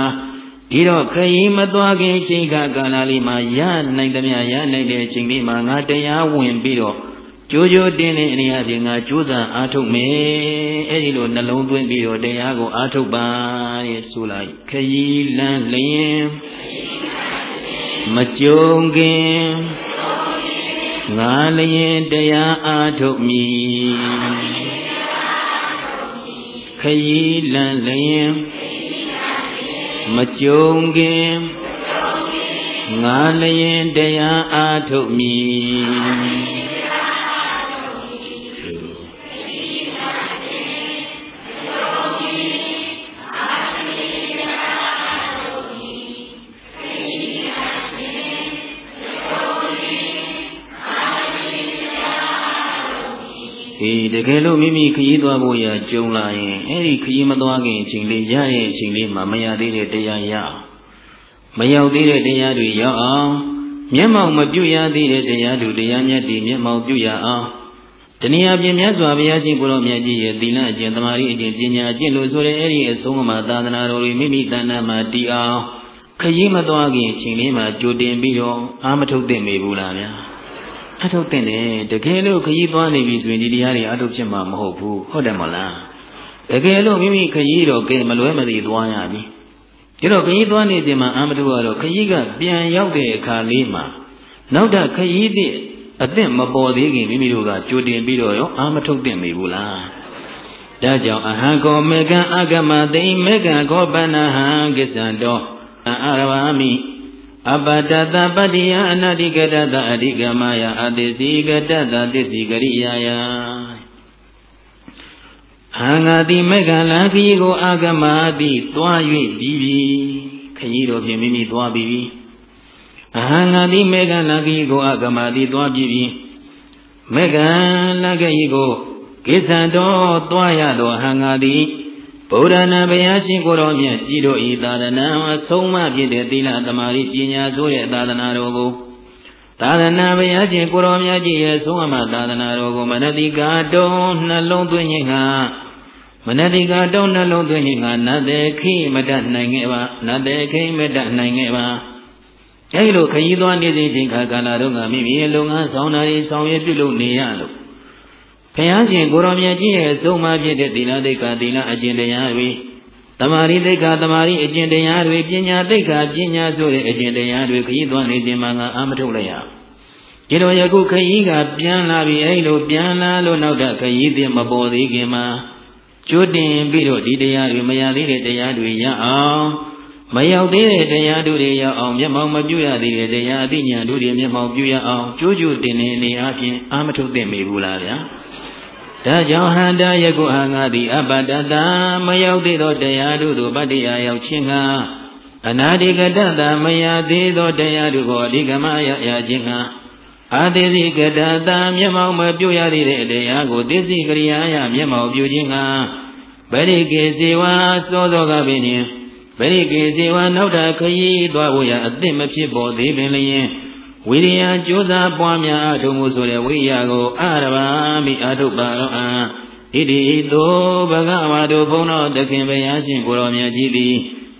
ဒီတော့ခရီးမသွားခင်ချိန်ခါကာလလေးမှာရနိုင်သမျှရနိုင်တဲ့အချိန်လေးမှာငါတရားဝင်ပြီးတော့ကြိုးကြိုးတင်းတဲ့အနေအချင်းငါကြိုးစားအားထုတ်မယ်အဲ့ဒီလိုနှလုံးသွင်းပြီးတော့တရားကိုအားထုတ်ပါတဲ့ဆိုလိုက်ခရီးလန်းလျင်မကြုံခင် ငါလျင်တရားအားထုတ်မည်ခရီးလန်းလျင်မကြုံခင်ငါလျင်တရားအားထုတ်မည် တကယ်လို့မိမိခရီးသွားဖို့ရကြုံလာရင်အဲ့ဒီခရီးမသွားခင်အချိန်လေးရရဲ့အချိန်လေးမှာမရသေးတဲ့တရားရအောင်မရောက်သေးတဲ့တရားတွေရောက်အောင်မျက်မှောက်မပြုတ်ရသေးတဲ့တရားတွေတရားမြတ်တွေမျက်မှောက်ပြုတ်ရအောင်တဏှာပြင်မြတ်စွာဘုရားရှင်ကိုရောမြတ်ကြီးရဲ့သီလအကျင့်သမာဓိအကျင့်ပညာအကျင့်လို့ဆိုတဲ့အဲ့ဒီအဆုံးအမသာသနာတော်တွေမိမိတဏ္ဍာမှာတည်အောင်ခရီးမသွားခင်အချိန်လေးမှာကြိုတင်ပြီးတော့အာမထုတ်သင့်မိဘူးလားဗျာ အထုတ်သင့်တယ်တကယ်လို့ခရီးသွားနေပြီဆိုရင်ဒီတရားတွေအထုတ်ဖြစ်မှာမဟုတ်ဘူးဟုတ်တယ်မလားတကယ်လို့မိမိခရီးတော့ကဲမလွဲမသွေသွားရပြီဒီတော့ခရီးသွားနေချိန်မှာအာမထုတ်ကတော့ခရီးကပြန်ရောက်တဲ့အခါလေးမှာနောက်ထပ်ခရီးသည့်အသင့်မပေါ်သေးခင်မိမိတို့ကကြိုတင်ပြီးတော့ရောအာမထုတ်သင့်မိဘူးလားဒါကြောင့်အဟံကောမေကံအဂမသိမေကံကောပဏဟံကိစ္စံတော်အာရဝမိ အပတတပတ္တိယအနာတိကတတအဓိကမယအတိစီကတတသစ္စီကရိယာယအာငါတိမေကံလံခီကိုအာဂမတိသွား၍ပြီးပြီခရီးတော်ဖြင့်မိမိသွားပြီးပြီအဟံငါတိမေကံလံခီကိုအာဂမတိသွားပြီးပြီမေကံလံခီကိုကိစ္စတော်သွားရသောဟံငါတိ ဗုဒ္ဓနာဘုရားရှင်ကိုတော်မြတ်ကြီးတို့ဤသာသနာအဆုံးမဖြစ်တဲ့သီလသမာဓိပညာဆိုတဲ့သာသနာတော်ကိုသာသနာဘုရားရှင်ကိုတော်မြတ်ကြီးရဲ့ဆုံးမသာသနာတော်ကိုမနတိကာတုံနှလုံးသွင်းခြင်းကမနတိကာတုံနှလုံးသွင်းခြင်းကနတ်တေခိမတတ်နိုင်ခဲ့ပါနတ်တေခိမတတ်နိုင်ခဲ့ပါအဲဒီလိုခရီးသွားနေစဉ်ချိန်ခါကာလတော့ကမိမိရဲ့လုပ်ငန်းဆောင်တာတွေဆောင်ရွက်ပြုလုပ်နေရလို့ ဘုရားရှင်ကိုရောင်မြတ်ကြီးရဲ့သုံးပါးဖြစ်တဲ့သီလသိက္ခာသီလအကျင့်တရားတွေတမာရီသိက္ခာတမာရီအကျင့်တရားတွေပညာသိက္ခာပညာဆိုတဲ့အကျင့်တရားတွေခရီးသွားနေခြင်းမှာငါအာမထုတ်လိုက်ရဒီလိုယခုခရီးကပြန်လာပြီအဲ့လိုပြန်လာလို့နောက်တော့ခရီးသည်မပေါ်သေးခင်မှာကြိုးတင်ပြီးတော့ဒီတရားတွေမရသေးတဲ့တရားတွေရအောင် မရောက်သေးတဲ့တရားတို့တွေရအောင်မျက်မှောက်မပြုရသေးတဲ့တရားအသိဉာဏ်တို့တွေမျက်မှောက်ပြုရအောင်ကြိုးကြိုးတင်နေနေအပြင်အာမထုတ်သင့်မိဘူးလားဗျာဒါကြောင့်ဟန္တာယကုအာငါသည်အပတတမရောက်သေးသောတရားတို့သို့ပတ္တိယရောက်ခြင်းကအနာတိကတတမယသေးသောတရားတို့ကိုအဓိကမရရခြင်းကအာတိစီကတတမျက်မှောက်မပြုရသေးတဲ့တရားကိုသိသိကရိယာယမျက်မှောက်ပြုခြင်းကဗရိကေစေဝါသောသောကပင် ဗရိကေစေဝါနောက်တာခရီးသွားဖို့ရအသင့်မဖြစ်ပေါ်သေးပင်လျင်ဝိရိယကြိုးစားပွားများအထုံမှုဆိုတဲ့ဝိရိယကိုအရဘာမိအထုပါတော့အာဣတိသောဘဂဝါတို့ဘုန်းတော်သခင်ဘုရားရှင်ကိုရောမြတ်ကြီးသည်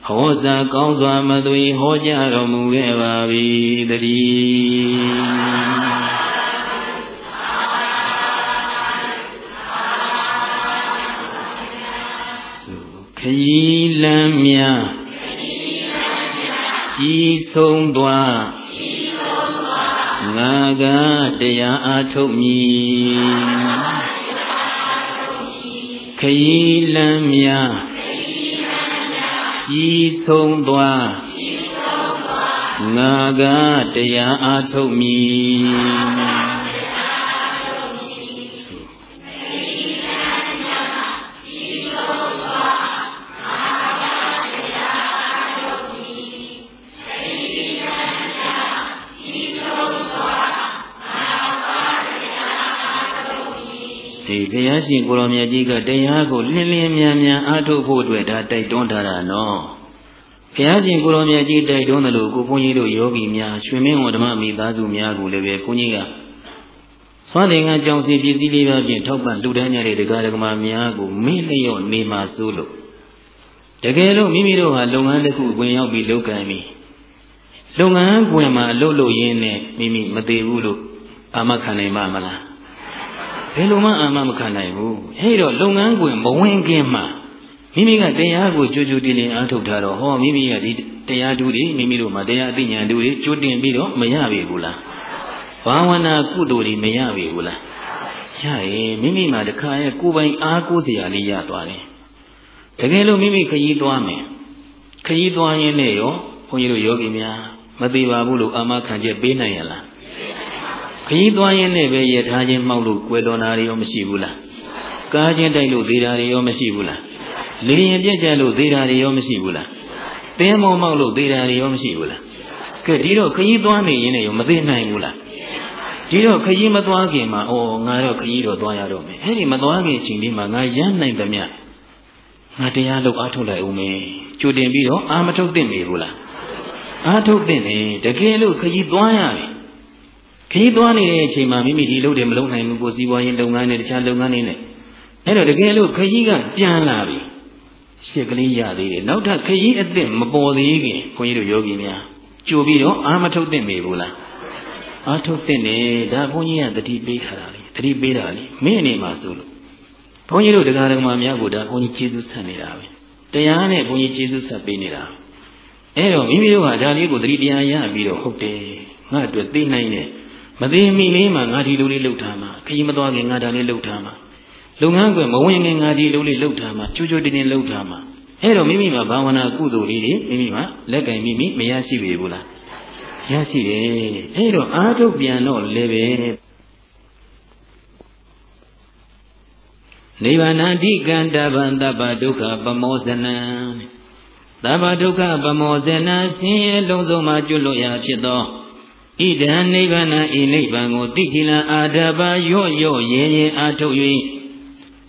ဟောစာကောင်းစွာမသွေဟောကြားတော်မူခဲ့ပါပြီတည်း ခရီးလမ်းများဤဆုံးသွားငါကတရားအားထုတ်မည်ခရီးလမ်းများဤဆုံးသွားငါကတရားအားထုတ်မည် ရားရှင်ကိုရောင်မြတ်ကြီးကတရားကိုလင်းလင်းမြန်မြန်အားထုတ်ဖို့အတွက်ဒါတိုက်တွန်းထားတာနော်ဘုရားရှင်ကိုရောင်မြတ်ကြီးတိုက်တွန်းတယ်လို့ကိုဘုန်းကြီးတို့ယောဂီများရွှေမင်းဝဓမ္မမိသားစုများကိုလည်းပဲဘုန်းကြီးကသွမ်းတင်ကကြောင်စီပစ္စည်းလေးပါဖြင့်ထောက်ပံ့လှူဒန်းကြတဲ့ဒကာဒကမာများကိုမေ့လျော့နေမှာစိုးလို့တကယ်လို့မိမိတို့ဟာလုပ်ငန်းတစ်ခုဝင်ရောက်ပြီးလုပ်ကံပြီလုပ်ငန်းကွင်မှာအလုပ်လုပ်ရင်းနဲ့မိမိမသေးဘူးလို့အာမခံနိုင်မှာမလား ဘယ်လိုမှအာမမခံနိုင်ဘူးအဲ့တော့လုပ်ငန်းကွင်မဝင်ခင်မှာမိမိကတရားကိုကြိုးကြိုးတင်တင်အားထုတ်ထားတော့ဟောမိမိကဒီတရားဓုတွေမိမိတို့မှာတရားအသိဉာဏ်ဓုတွေကြိုးတင်ပြီးတော့မရပြီဘူးလားဘာဝနာကုသိုလ်တွေမရပြီဘူးလားရရင်မိမိမှာတခါရဲ့ကိုယ်ပိုင်အားကိုးစရာလေးရသွားတယ်တကယ်လို့မိမိခရီးသွားမယ်ခရီးသွားရင်းနဲ့ရောဘုန်းကြီးတို့ယောဂီများမသေးပါဘူးလို့အာမခံချက်ပေးနိုင်ရလား ခရီးသွားရင်းနဲ့ပဲရထားချင်းမှောက်လို့ကွယ်တော်နာတွေရောမရှိဘူးလားကားချင်းတိုက်လို့သေးတာတွေရောမရှိဘူးလားလေရင်ပြက်ကြလို့သေးတာတွေရောမရှိဘူးလားသင်းမောမောက်လို့သေးတာတွေရောမရှိဘူးလားကဲဒီတော့ခရီးသွားနေရင်းနဲ့ရောမသေးနိုင်ဘူးလားဒီတော့ခရီးမသွားခင်မှာအော်ငါတော့ခရီးတော့သွားရတော့မယ်အဲ့ဒီမသွားခင်အချိန်လေးမှာငါရမ်းနိုင်သမျှငါတရားလုပ်အားထုတ်လိုက်ဦးမယ်ကြိုတင်ပြီးတော့အာမထုတ်သင့်ပြီဘူးလားအားထုတ်သင့်တယ်တကယ်လို့ခရီးသွားရပြီ ခရီးသွားနေတဲ့အချိန်မှာမိမိဒီလုပ်တယ်မလုပ်နိုင်ဘူးကိုစီးပွားရေးလုပ်ငန်းနဲ့တခြားလုပ်ငန်းတွေနဲ့အဲ့တော့တကယ်လို့ခရီးကပြန်လာပြီရှစ်ကလေးရသေးတယ်နောက်ထပ်ခရီးအသစ်မပေါ်သေးခင်ခွန်ကြီးတို့ယောဂီများကြိုပြီးတော့အာမထုတ်သင့်ပြီဘူးလားအာထုတ်သင့်တယ်ဒါဘုန်းကြီးကတတိပေးထားတာလေတတိပေးတာလေမင်းအနေမှာဆိုလို့ဘုန်းကြီးတို့တရားဓမ္မများကိုဒါဘုန်းကြီးကျေးဇူးဆက်နေတာပဲတရားနဲ့ဘုန်းကြီးကျေးဇူးဆက်ပေးနေတာအဲ့တော့မိမိတို့ဟာဒါလေးကိုတတိတရားရပြီးတော့ဟုတ်တယ်ငါအတွက်သိနိုင်တယ် မသိမိလေးမှာငါဒီလိုလေးလှုပ်ထားမှာခရီးမသွားခင်ငါဒါလေးလှုပ်ထားမှာလုပ်ငန်းကွယ်မဝင်ခင်ငါဒီလိုလေးလှုပ်ထားမှာကြိုးကြိုးတင်းတင်းလှုပ်ထားမှာအဲ့တော့မိမိမှာဘာဝနာကုသိုလ်လေးတွေမိမိမှာလက်ကင်မိမိမရရှိပြီဘူးလားရရှိတယ်အဲ့တော့အာထုတ်ပြန်တော့လည်းပဲနိဗ္ဗာန်တိကံတဗံတပ္ပဒုက္ခပမောဇနံတပ္ပဒုက္ခပမောဇနံဆင်းရဲလုံးစုံမှကျွလွတ်ရာဖြစ်သော ဣဒံနိဗ္ဗာန်ဤနိဗ္ဗာန်ကိုတိခိလအာဓဘရော့ရော့ရဲရဲအာထုတ်၍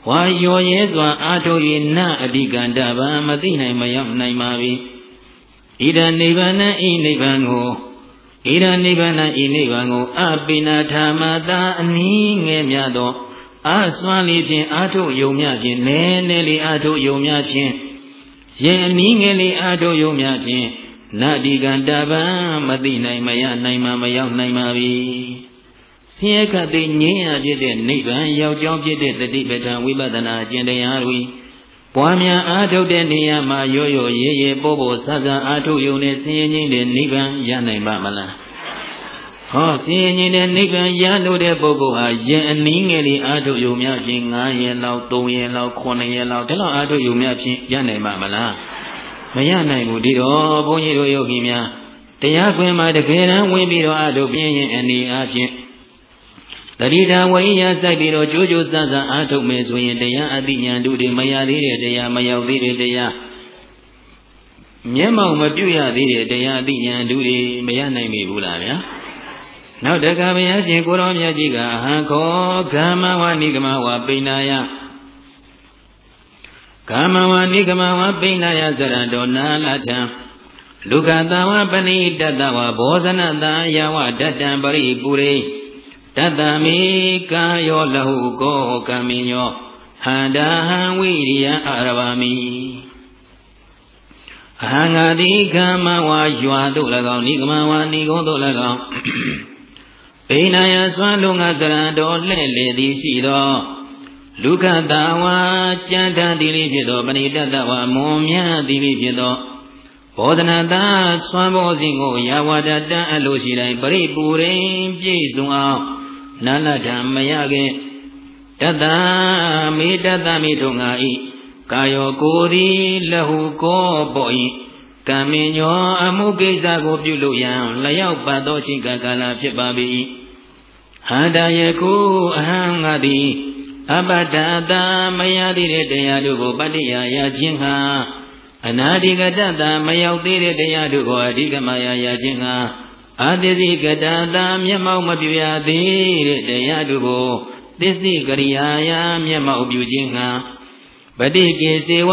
ဝါရော်ရဲစွာအာထုတ်၍နအဓိကန္တဗံမသိနိုင်မရောက်နိုင်ပါ၏ဣဒံနိဗ္ဗာန်ဤနိဗ္ဗာန်ကိုဣဒံနိဗ္ဗာန်ဤနိဗ္ဗာန်ကိုအပိနာထာမတာအနည်းငယ်များသောအာစွမ်းလေးဖြင့်အာထုတ်ယုံများဖြင့်နည်းနည်းလေးအာထုတ်ယုံများဖြင့်ရင်အနည်းငယ်လေးအာထုတ်ယုံများဖြင့် နတိကံတပံမသိနိုင်မရနိုင်မှမရောက်နိုင်ပါ၏ဆင်းရဲခတ်သိငြိမ်းရဖြစ်တဲ့နိဗ္ဗာန်ရောက်ကြောင်းဖြစ်တဲ့တတိပဋ္ဌာန်ဝိပဿနာအကျင့်တရားတွေပွားများအားထုတ်တဲ့နေရာမှာရိုးရိုးရဲရဲပို့ဖို့ဆဆအားထုတ်ယုံနဲ့ဆင်းရဲငြိမ်းတဲ့နိဗ္ဗာန်ရနိုင်ပါမလားဟောဆင်းရဲငြိမ်းတဲ့နိဗ္ဗာန်ရလို့တဲ့ပုဂ္ဂိုလ်ဟာယင်အနည်းငယ်လေးအားထုတ်ယုံများဖြင့်9ရက်လောက်3ရက်လောက်9ရက်လောက်ဒီလောက်အားထုတ်ယုံများဖြင့်ရနိုင်ပါမလား မရနိုင်ဘူးဒီတော့ဘုန်းကြီးတို့ယောဂီများတရားခွင်မှာတကယ်တမ်းဝင်ပြီးတော့အားထုတ်ပြင်းရင်အနေအားဖြင့်တတိတာဝိညာစိုက်ပြီးတော့ကြိုးကြိုးစမ်းစမ်းအားထုတ်မယ်ဆိုရင်တရားအသိဉာဏ်တို့တွေမရသေးတဲ့တရားမရောက်သေးတဲ့တရားမျက်မှောက်မပြုတ်ရသေးတဲ့တရားအသိဉာဏ်တို့တွေမရနိုင်ပြီဘူးလားဗျာနောက်တက္ကဘုရားရှင်ကိုရောမြတ်ကြီးကဟံခောဂမ္မဝနိကမဝပိဏာယ ဂမ္မဝနိကမဝပိဏာယသရတောနာလထံလူကတဝပဏိတတဝဘောဇနတယဝတတံပရိပုရိတတမိကာယောလဟုကောကမိညောဟန္တာဟံဝိရိယအာရဝမိအဟံငါတိကမ္မဝါယွာတို့၎င်းနိကမဝါနိကုံတို့၎င်းပိဏယဆွမ်းလုံငါကရံတော်လှဲ့လေသည်ရှိသော လူခတဝါကြံတန်တိလိဖြစ်သောပဏိတတဝါမွန်မြတ်တိလိဖြစ်သောဘောဓနာတာဆွမ်းဘောစဉ်ကိုယာဝတတံအလိုရှိတိုင်းပရိပူရင်ပြည့်စုံအောင်နလထံမရခင်တတမေတတမိထုံငါဤကာယောကိုယ်သည်လဟုကောပေါ်ဤကံမင်းညောအမှုကိစ္စကိုပြုလုပ်ရန်လျောက်ပတ်သောရှိကကာလဖြစ်ပါ၏ဟန္တာယခုအဟံငါသည် အပတ္တတာမရသေးတဲ့တရားတို့ကိုပတ္တိယရခြင်းဟာအနာဒီကတတာမရောက်သေးတဲ့တရားတို့ကိုအဓိကမယရခြင်းဟာအာတိစီကတတာမျက်မှောက်မပြရသေးတဲ့တရားတို့ကိုသစ္စိကရိယာယမျက်မှောက်ပြုခြင်းဟာပฏิကေစေဝ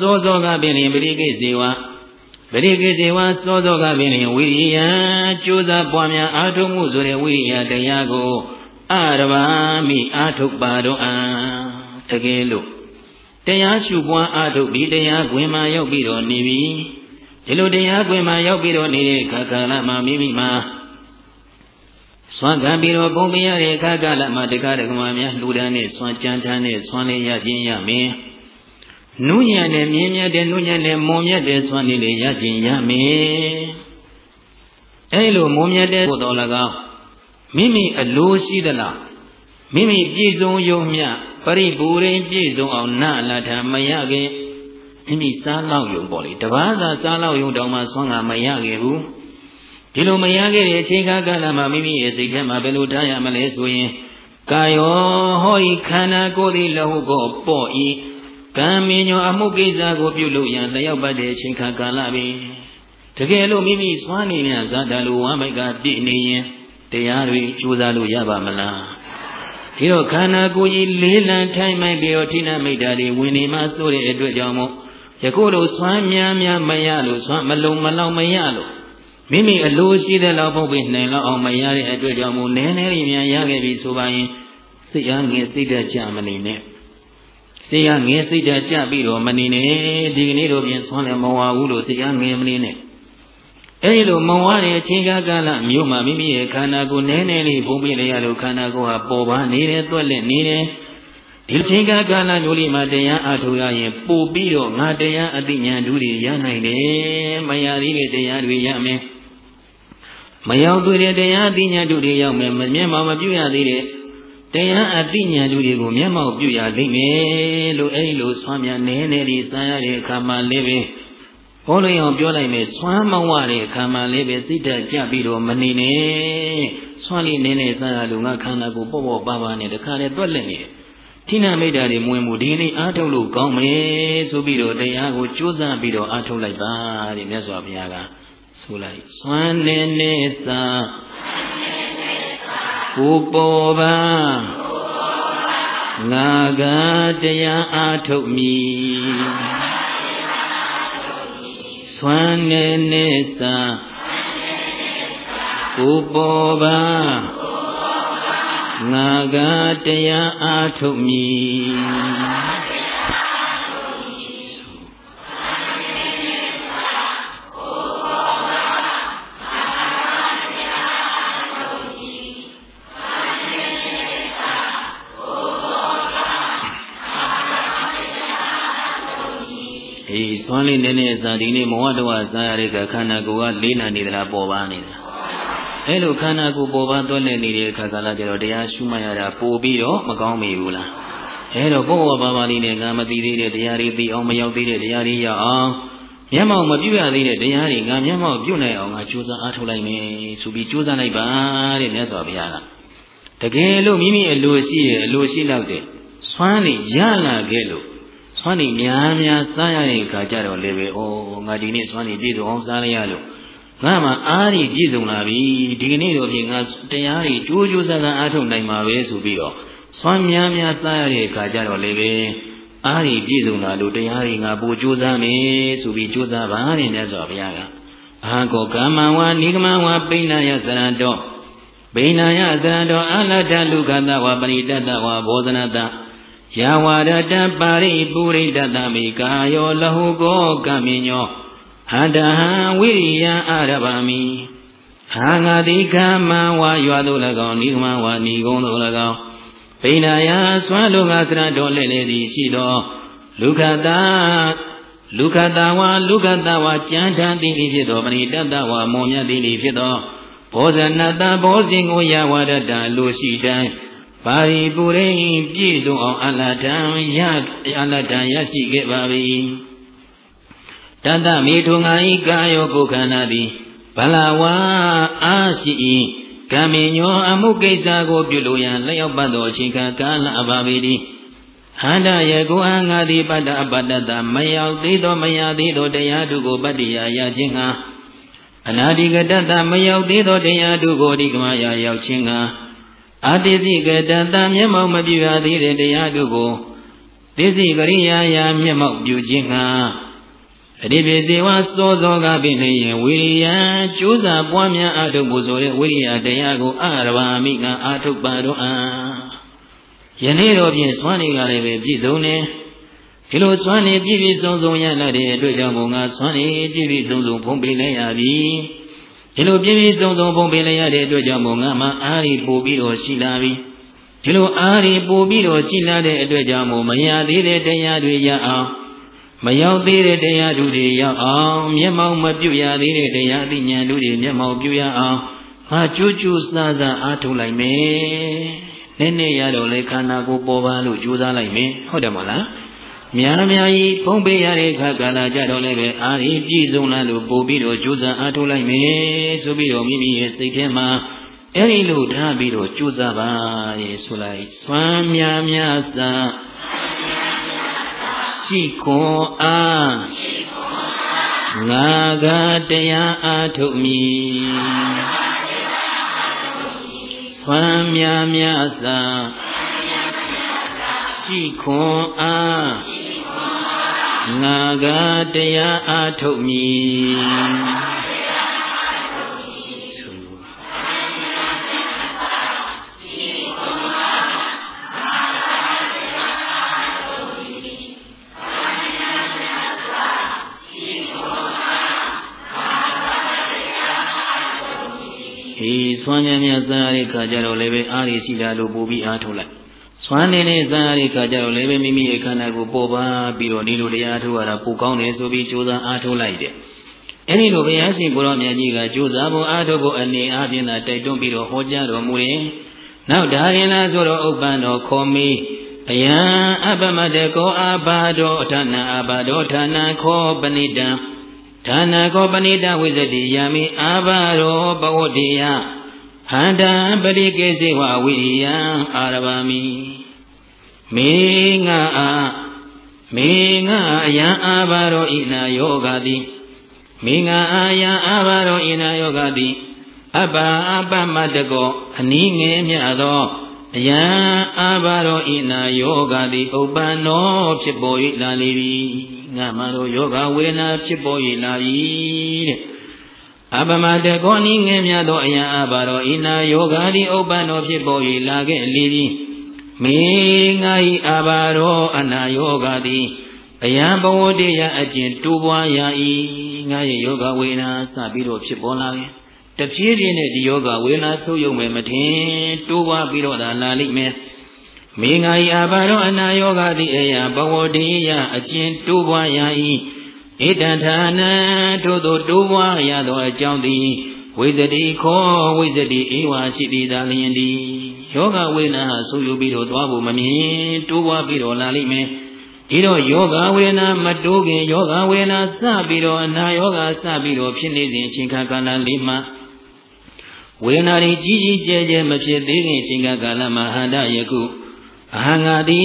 သောသောကပင်လင်ပฏิကေစေဝပရိကိစေဝသောသောကပင်ဝိရိယကြိုးစားပွားများအာထုမှုဆိုတဲ့ဝိရိယတရားကို အရဘာမိအာထုတ်ပါတော့အာတကယ်လို့တရားရှုပွားအာထုတ်ဒီတရားခွင်မှာရောက်ပြီးတော့နေပြီဒီလိုတရားခွင်မှာရောက်ပြီးတော့နေတဲ့ခါကာလမှာမိမိမှာစွမ်းကံပြီးတော့ပုံပြရတဲ့ခါကာလမှာတက္ကရာကမများလှူဒန်းနဲ့စွမ်းကြမ်းတမ်းနဲ့စွမ်းလေးရခြင်းရမင်းနုညံ့တဲ့မြင်းမြတ်တဲ့နုညံ့တဲ့မွန်မြတ်တဲ့စွမ်းလေးရခြင်းရမင်းအဲလိုမွန်မြတ်တဲ့ကိုတော်၎င်း မိမိအလိုရှိသလားမိမိပြည့်စုံယုံမြပရိပူရင်ပြည့်စုံအောင်နလာထမရခင်မိမိစားလောက်ယုံပေါ့လေတပါးသာစားလောက်ယုံတောင်မှဆွမ်းကမရခဲ့ဘူးဒီလိုမရခဲ့တဲ့အချိန်ခါကာလမှာမိမိရဲ့စိတ်ထဲမှာဘယ်လိုထားရမလဲဆိုရင်ကာယောဟောဤခန္ဓာကိုယ်သည်လဟုကိုပေါ့ဤကံမင်းညောအမှုကိစ္စကိုပြုလုပ်ရန်လျောက်ပတ်တဲ့အချိန်ခါကာလပင်တကယ်လို့မိမိစွမ်းနေမြဇာတလူဝမ်းမိုက်ကပြည့်နေရင် တရားတွေကြိုးစားလို့ရပါမလားဒီတော့ခန္ဓာကိုယ်ကြီးလေးလံထိုင်မိုက်ပြီးတော့ဌိနမိတ်တာတွေဝင်နေမှစိုးတဲ့အတွက်ကြောင့်မို့ယခုလိုဆွမ်းများများမရလို့ဆွမ်းမလုံးမလောက်မရလို့မိမိအလိုရှိတဲ့လောက်ပုတ်ပြီးနိုင်လောက်အောင်မရတဲ့အတွက်ကြောင့်မို့နည်းနည်းလေးများရခဲ့ပြီဆိုပါရင်စိတ်အားငယ်စိတ်ဓာတ်ကြမနေနဲ့စိတ်အားငယ်စိတ်ဓာတ်ကြပြီးတော့မနေနဲ့ဒီကနေ့တော့ပြင်ဆွမ်းလည်းမဝဘူးလို့စိတ်အားငယ်မနေနဲ့ အဲဒီလိုမဝတဲ့အချိန်ကာလမျိုးမှာမိမိရဲ့ခန္ဓာကိုယ်နည်းနည်းလေးဖုံးပြလိုက်ရလို့ခန္ဓာကိုယ်ဟာပေါ်ပါနေတယ်တွက်လက်နေတယ်ဒီချိန်ကာကာလမျိုးလေးမှာတရားအထုတ်ရရင်ပို့ပြီးတော့ငါတရားအသိဉာဏ်ဓုတွေရနိုင်တယ်မရသေးတဲ့တရားတွေရမယ်မရောက်သေးတဲ့တရားအသိဉာဏ်ဓုတွေရောက်မယ်မမျက်မှောက်မပြုရသေးတဲ့တရားအသိဉာဏ်ဓုတွေကိုမျက်မှောက်ပြုရလိမ့်မယ်လို့အဲဒီလိုဆွမ်းမြန်နေနေဒီစံရတဲ့အခါမှာလည်းပဲ ဟောလို့အောင်ပြောလိုက်မယ်ဆွမ်းမဝတဲ့အခါမှာလည်းပဲစိတ်ဓာတ်ကြပြီးတော့မနေနဲ့ဆွမ်းလေးနေနေစံရလို့ငါခန္ဓာကိုပေါ့ပေါ့ပါပါနဲ့တခါလေတွက်လက်နေတယ်ဌိနမိတ်တာတွေမဝင်ဘူးဒီနေ့အားထုတ်လို့ကောင်းမယ်ဆိုပြီးတော့တရားကိုကြိုးစားပြီးတော့အားထုတ်လိုက်ပါတဲ့မြတ်စွာဘုရားကဆိုလိုက်စွမ်းနေနေသာကိုပေါ်ပါငါကတရားအားထုတ်မည် စွမ်းနေနေသာကိုပေါ်ပါငါကတရားအားထုတ်မည် သွမ်းလေးနည်းနည်းစားဒီနေ့မောဟတဝစားရတဲ့ခန္ဓာကိုယ်ကလေးနာနေသလားပေါ်ပါနေတယ်အဲ့လိုခန္ဓာကိုယ်ပေါ်ပါသွက်လက်နေတဲ့အခါကလည်းကျတော့တရားရှုမှတ်ရတာပို့ပြီးတော့မကောင်းမိဘူးလားအဲ့တော့ဘောဝပါပါလေးနဲ့ငါမသိသေးတဲ့တရားတွေသိအောင်မရောက်သေးတဲ့တရားတွေရအောင်မျက်မှောက်မပြုတ်ရသေးတဲ့တရားတွေငါမျက်မှောက်ပြုတ်နိုင်အောင်ငါကြိုးစားအားထုတ်လိုက်မယ်ဆိုပြီးကြိုးစားလိုက်ပါတဲ့မြတ်စွာဘုရားကတကယ်လို့မိမိအလိုရှိရဲ့အလိုရှိလောက်တဲ့စွမ်းနေရလာခဲ့လို့ စွမ်းနေများများစားရတဲ့အခါကျတော့လေပဲဩငါဒီနေ့စွမ်းနေပြည့်စုံအောင်စားလိုက်ရလို့ငါမှအားရပြည့်စုံလာပြီဒီကနေ့တော့ပြင်ငါတရားတွေကြိုးကြိုးစားစားအားထုတ်နိုင်မှာပဲဆိုပြီးတော့စွမ်းများများစားရတဲ့အခါကျတော့လေပဲအားရပြည့်စုံလာလို့တရားတွေငါပိုကြိုးစားမယ်ဆိုပြီးကြိုးစားပါတဲ့မြတ်စွာဘုရားကအာကောကမ္မဝါနိကမဝါပိဏယသရတောဘိဏယသရတောအလတ္တလူခတဝပရိတတဝဘောဇနတ ယဝရတပါရိပုရိတတမိကာယောလဟုကောကမိညောဟန္တဟံဝိရိယအာရဗာမိဟာငါတိကမံဝါရွာသို့၎င်းနိကမဝါနိကုံသို့၎င်းဗိနာယဆွမ်းလုံငါသရတော်လည်းလေသည်ရှိသောလူခတာလူခတာဝါလူခတာဝါကြံထန်သည်ဖြစ်သောပရိတတဝါမောမြတ်သည်ဖြစ်သောဘောဇနတဘောဇင်ကိုယဝရတလူရှိတိုင်း ပါရိပူရိပြည့်စုံအောင်အလတံရအလတံရရှိခဲ့ပါ၏တတမိထုငါဤကာယောကိုခန္ဓာသည်ဘလဝါအာရှိ၏ကံမညောအမှုကိစ္စကိုပြုလို့ရန်လျောက်ပတ်သောအချိန်ကာလအဘာဝေတိဟန္တာယေကိုအငါတိပတ္တအပတ္တတမရောက်သေးသောမရသေးသောတရားတို့ကိုပတ္တိယရခြင်းငါအနာတိကတတမရောက်သေးသောတရားတို့ကိုဒီကမယရောက်ခြင်းငါ အာတိတိကတတမျက်မှောက်မပြုရသေးတဲ့တရားတို့ကိုသိစိကရိယာယာမျက်မှောက်ပြုခြင်းငါအတိပိစေဝစောစောကပိနေယဝိရိယကျိုးစာပွားများအထုတ်ဖို့ဆိုတဲ့ဝိရိယတရားကိုအာရဘာမိကအာထုတ်ပါတော့အာယနေ့တော့ဖြင့်စွမ်းနေကလည်းပဲပြည့်စုံနေဒီလိုစွမ်းနေပြည့်ပြည့်စုံစုံရလာတဲ့အတွက်ကြောင့်ဘုံကစွမ်းနေပြည့်ပြည့်စုံစုံဖုံးပေးလိုက်ရပြီ ဒီလိုပြည့်ပြည့်စုံစုံဖုံးပေးလိုက်ရတဲ့အတွက်ကြောင့်ဘုံကမှအားရီပို့ပြီးတော့ရှိလာပြီဒီလိုအားရီပို့ပြီးတော့ရှိလာတဲ့အတွက်ကြောင့်မို့မရသေးတဲ့တရားတွေရအောင်မရောက်သေးတဲ့တရားဓုတွေရောက်အောင်မျက်မှောက်မပြုတ်ရသေးတဲ့တရားသိဉာဏ်ဓုတွေမျက်မှောက်ပြုတ်ရအောင်ငါကြိုးကြိုးစားစားအားထုတ်လိုက်မယ်နည်းနည်းရတော့လေခန္ဓာကိုယ်ပေါ်ပါလို့ကြိုးစားလိုက်မယ်ဟုတ်တယ်မဟုတ်လား များများကြီးဖုံးပေးရတဲ့အခါကာလကြတော့လည်းပဲအာရီပြည့်စုံလာလို့ပို့ပြီးတော့ကြိုးစားအားထုတ်လိုက်မယ်ဆိုပြီးတော့မိမိရဲ့စိတ်ထဲမှာအဲ့ဒီလိုထားပြီးတော့ကြိုးစားပါရဲ့ဆိုလိုက်စွမ်းများများစားရှိခွန်အားငါကတရားအားထုတ်မည်ဆွမ်းများများစွာရှိခွန်အား ငါကတရားအားထုတ်မည်စွမ်းများများစားရတဲ့ခါကျတော့လည်းပဲအားရရှိတာလို့ပို့ပြီးအားထုတ်လိုက် စွမ်းနေတဲ့စားရတဲ့ခါကျတော့လည်းပဲမိမိရဲ့ခန္ဓာကိုယ်ပေါ်ပါပြီးတော့ဒီလိုတရားထုတ်ရတာပိုကောင်းတယ်ဆိုပြီးကြိုးစားအားထုတ်လိုက်တယ်အဲ့ဒီလိုဘုရားရှင်ကိုရောမြတ်ကြီးကကြိုးစားဖို့အားထုတ်ဖို့အနေအားဖြင့်သာတိုက်တွန်းပြီးတော့ဟောကြားတော်မူတယ်နောက်ဒါရင်လားဆိုတော့ဥပ္ပန္နောခောမိအယံအပမတကောအာဘာဒောဌာနအာဘာဒောဌာနခောပဏိတံဌာနကောပဏိတဝိဇ္ဇတိယာမိအာဘာရောပဝတ္တိယဟန္တံပရိကေစေဝဝိရိယံအာရဗာမိ မေငါအာမေငါအယံအာဘာရောဣနာယောဂတိမေငါအာယံအာဘာရောဣနာယောဂတိအပ္ပအပ္ပမတကောအနည်းငယ်မြတ်သောအယံအာဘာရောဣနာယောဂတိဥပ္ပန္နောဖြစ်ပေါ်၍လာလေပြီငါမတော်ယောဂဝေဒနာဖြစ်ပေါ်၍လာပြီတဲ့အပမတကောနိငယ်များသောအယံအဘာရောဣနာယောဂာတိဥပ္ပန္နောဖြစ်ပေါ်၍လာခဲ့လေပြီ မေငါဤအဘာရောအနာယောဂာတိအယံဘဝတေယအကျင့်တူပွားရာဤငါရဲ့ယောဂဝေဒနာစပြီးတော့ဖြစ်ပေါ်လာခဲ့တဖြည်းဖြည်းနဲ့ဒီယောဂဝေဒနာဆုပ်ယုံမယ်မထင်တိုးပွားပြီးတော့သာလာလိမ့်မယ်မေငါဤအဘာရောအနာယောဂာတိအယံဘဝတေယအကျင့်တူပွားရာဤဣတဌာနထို့သောတိုးပွားရသောအကြောင်းသည်ဝိသတိခောဝိသတိဧဝရှိသည်သာလျင်သည် ယောဂဝေဒနာဆူယူပြီးတော့သွားဖို့မမြင်တိုးပွားပြီးတော့လာလိမ့်မယ်ဒီတော့ယောဂဝေဒနာမတိုးခင်ယောဂဝေဒနာစပြီးတော့အနာယောဂစပြီးတော့ဖြစ်နေစဉ်အချိန်ကာလလေးမှာဝေဒနာတွေကြီးကြီးကျယ်ကျယ်မဖြစ်သေးခင်အချိန်ကာလမှာဟန္တာယခုအဟံငါတိ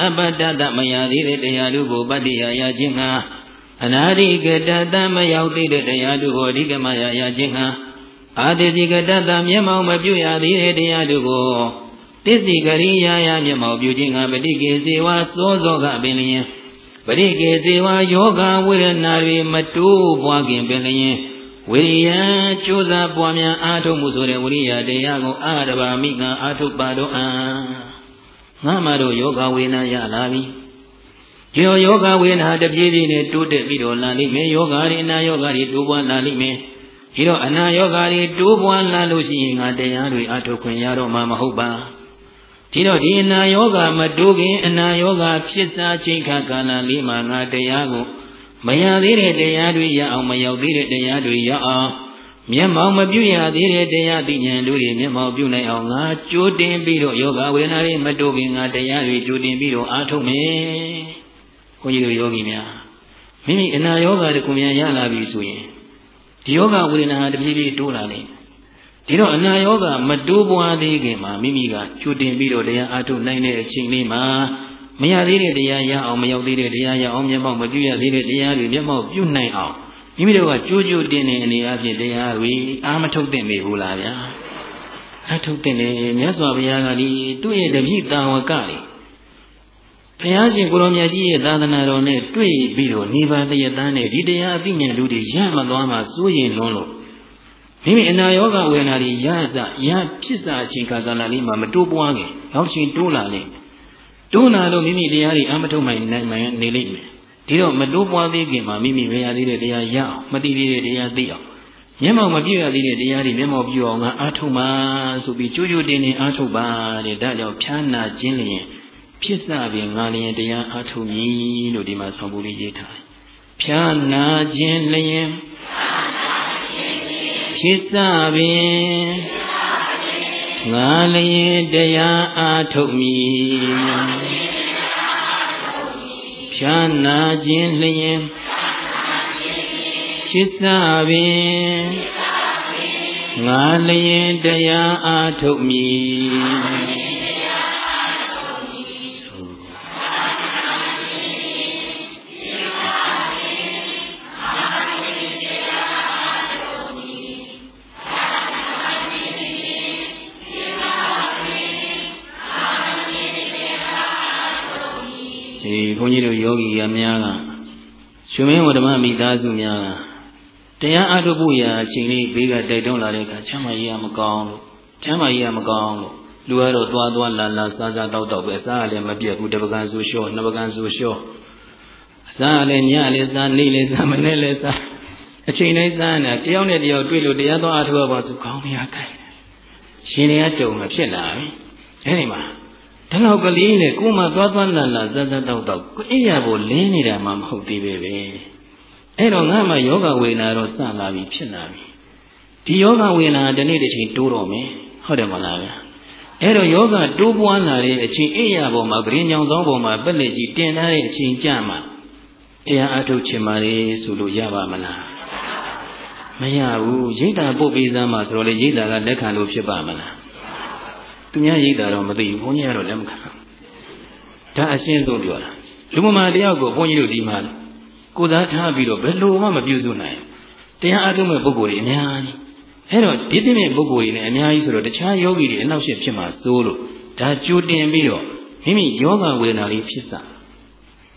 အပ္ပတ္တမယသေးတဲ့တရားတို့ကိုပတ္တိယရခြင်းငါအနာရိကတတမရောက်သေးတဲ့တရားတို့ကိုအဓိကမရရခြင်းဟာ အာတိတိကတတမျက်မှောက်မပြုရသေးတဲ့တရားတို့ကိုတစ္တိကရိယာယမျက်မှောက်ပြုခြင်းကပဋိကေစေဝါသောသောကပင်လျင်ပဋိကေစေဝါယောဂဝေဒနာတွေမတိုးပွားခင်ပင်လျင်ဝိရိယကြိုးစားပွားများအားထုတ်မှုဆိုတဲ့ဝိရိယတရားကိုအာရဘာမိကအားထုတ်ပါတော့အာငါမှတို့ယောဂဝေဒနာရလာပြီဒီလိုယောဂဝေဒနာတပြေးပြေးနဲ့တိုးတက်ပြီးတော့လာလိမ့်မယ်ယောဂတွေအနာယောဂတွေတိုးပွားလာလိမ့်မယ် ဒီတော့အနာယောဂတွေတိုးပွားလာလို့ရှိရင်ငါတရားတွေအထုတ်ခွင့်ရတော့မှာမဟုတ်ပါဒီတော့ဒီအနာယောဂမတိုးခင် အနာယောဂဖြစ်စားချိန်ခါကာလလေးမှာငါတရားကိုမရသေးတဲ့တရားတွေရအောင်မရောက်သေးတဲ့တရားတွေရအောင်မျက်မှောက်မပြုရသေးတဲ့တရားသိဉာဏ်တို့တွေမျက်မှောက်ပြုနိုင်အောင်ငါကြိုးတင်ပြီးတော့ယောဂဝေဒနာတွေမတိုးခင်ငါတရားတွေကြိုးတင်ပြီးတော့အားထုတ်မယ်ုန်းကြီးတို့ယောဂီများမိမိအနာယောဂတခုများရလာပြီဆိုရင် ဒီယောဂဝေဒနာတပြေးပြေးတိုးလာလိမ့်ဒီတော့အနာယောဂမတိုးပွားသေးခင်မှာမိမိကကြိုတင်ပြီးတော့တရားအားထုတ်နိုင်တဲ့အချိန်လေးမှာမရသေးတဲ့တရားရအောင်မရောက်သေးတဲ့တရားရအောင်မျက်မှောက်မပြုရသေးတဲ့တရားတွေမျက်မှောက်ပြုနိုင်အောင်မိမိတို့ကကြိုးကြိုးတင်နေအနေအချင်းတရားတွေအာမထုတ်တဲ့မေဘူးလားဗျာအထုတ်တဲ့လေမြတ်စွာဘုရားကဒီသူ့ရဲ့တပိတာဝကလေ ဘုရားရှင်ကိုရောမြတ်ကြီးရဲ့သာသနာတော်နဲ့တွေ့ပြီးတော့နိဗ္ဗာန်တရားတန်းနဲ့ဒီတရားအသိဉာဏ်လူတွေရမသွားမှစိုးရင်လွန်းလို့မိမိအနာယောဂဝေဒနာတွေရစရဖြစ်စာအချိန်ကာလလေးမှာမတိုးပွားခင်နောက်ရှင်တိုးလာလိမ့်မယ်တိုးလာလို့မိမိတရားတွေအမထုတ်နိုင်နိုင်မှနေလိမ့်မယ်ဒီတော့မတိုးပွားသေးခင်မှာမိမိမရသေးတဲ့တရားရအောင်မသိသေးတဲ့တရားသိအောင်မျက်မှောက်မပြည့်ရသေးတဲ့တရားတွေမျက်မှောက်ပြည့်အောင်ငါအားထုတ်ပါဆိုပြီးကြိုးကြိုးတင်တင်အားထုတ်ပါတဲ့ဒါကြောင့်ဖြားနာခြင်းလျင် ဖြစ်စပင်ငါလျင်တရားအားထုတ်မည်လို့ဒီမှာဆောင်ပုလေးရေးထားဖြာနာခြင်းလျင်ဖြစ်စပင်ငါလျင်တရားအားထုတ်မည်ဖြာနာခြင်းလျင်ဖြစ်စပင်ငါလျင်တရားအားထုတ်မည် စေဘုန်းကြီးတို့ယောဂီများများကရှင်မင်းဝဓမ္မမိသားစုများကတရားအထုဖို့ရာအချိန်လေးဘေးကတိုက်တွန်းလာတဲ့အခါချမ်းမကြီးကမကောင်းလို့ချမ်းမကြီးကမကောင်းလို့လူကတော့သွားသွားလာလာစားစားတောက်တောက်ပဲစားရလည်းမပြတ်ဘူးတပကံဆိုလျှော့နှစ်ပကံဆိုလျှော့စားရလည်းညလည်းစားနေ့လည်းစားမနေ့လည်းစားအချိန်တိုင်းစားနေတာတယောက်နဲ့တယောက်တွေ့လို့တရားသွားအထုရပါဆိုကောင်းမရခိုင်ရှင်တွေကကြုံမဖြစ်လာပြီအဲဒီမှာ ဒါတော့ကလေးနဲ့ကိုမသွားသွားလာလာဇက်ဇက်တောက်တောက်ကိုအိယာကိုလင်းနေတာမှမဟုတ်သေးပဲပဲအဲ့တော့ငါမှယောဂဝေဒနာတော့စလာပြီဖြစ်လာပြီဒီယောဂဝေဒနာဒီနေ့တစ်ချိန်တိုးတော့မယ်ဟုတ်တယ်မလားဗျာအဲ့တော့ယောဂတိုးပွားလာတဲ့အချိန်အိယာပေါ်မှာဂရင်းညောင်သောပေါ်မှာပက်လက်ကြီးတင်ထားတဲ့အချိန်ကြမှာတရားအထုတ်ချင်ပါလေဆိုလို့ရပါမလားမရဘူးရိတ်တာပုတ်ပေးစမ်းမှာဆိုတော့လေရိတ်တာကလက်ခံလို့ဖြစ်ပါမလား သူများရိတ်တာတော့မသိဘူးဘုန်းကြီးကတော့လက်မခံဒါအရှင်းဆုံးပြောတာလူမမာတယောက်ကိုဘုန်းကြီးတို့ဒီမှာကိုသားထားပြီးတော့ဘယ်လိုမှမပြုစုနိုင်တရားအထုတ်မဲ့ပုဂ္ဂိုလ်တွေအများကြီးအဲ့တော့ဒီတိမဲ့ပုဂ္ဂိုလ်တွေနဲ့အများကြီးဆိုတော့တခြားယောဂီတွေအနောက်ရှက်ဖြစ်မှာစိုးလို့ဒါကြိုတင်ပြီးတော့မိမိယောဂဝေဒနာလေးဖြစ်စား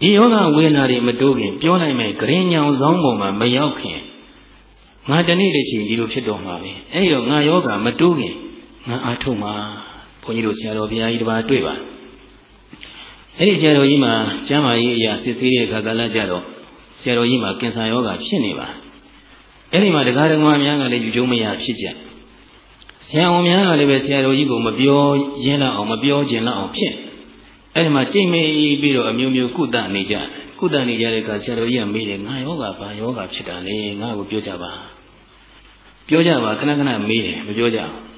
ဒီယောဂဝေဒနာတွေမတိုးခင်ပြောနိုင်မယ်ဂရင်ညောင်ဆောင်ပေါ်မှာမရောက်ခင်ငါတနေ့တစ်ချိန်ဒီလိုဖြစ်တော့မှာပဲအဲ့ဒီတော့ငါယောဂမတိုးခင်ငါအာထုတ်မှာ ဘုန်းကြီးတို့ဆရာတော်ဘုရားကြီးတပါးတွေ့ပါအဲ့ဒီဆရာတော်ကြီးမှာကျမ်းမာရေးအရာစစ်ဆေးတဲ့အခါကလည်းကြတော့ဆရာတော်ကြီးမှာကင်ဆာယောဂဖြစ်နေပါအဲ့ဒီမှာတရားဓမ္မများကလည်းယူကျုံမရဖြစ်ကြဆရာဝန်များကလည်းပဲဆရာတော်ကြီးကိုမပြောရင်းလောက်အောင်မပြောကျင်လောက်အောင်ဖြစ်အဲ့ဒီမှာကြိတ်မေးပြီးတော့အမျိုးမျိုးကုသနေကြကုသနေကြတဲ့အခါဆရာတော်ကြီးကမေးတယ်ငါယောဂဘာယောဂဖြစ်တာလဲငါ့ကိုပြောကြပါပြောကြပါခဏခဏမေးတယ်မပြောကြဘူး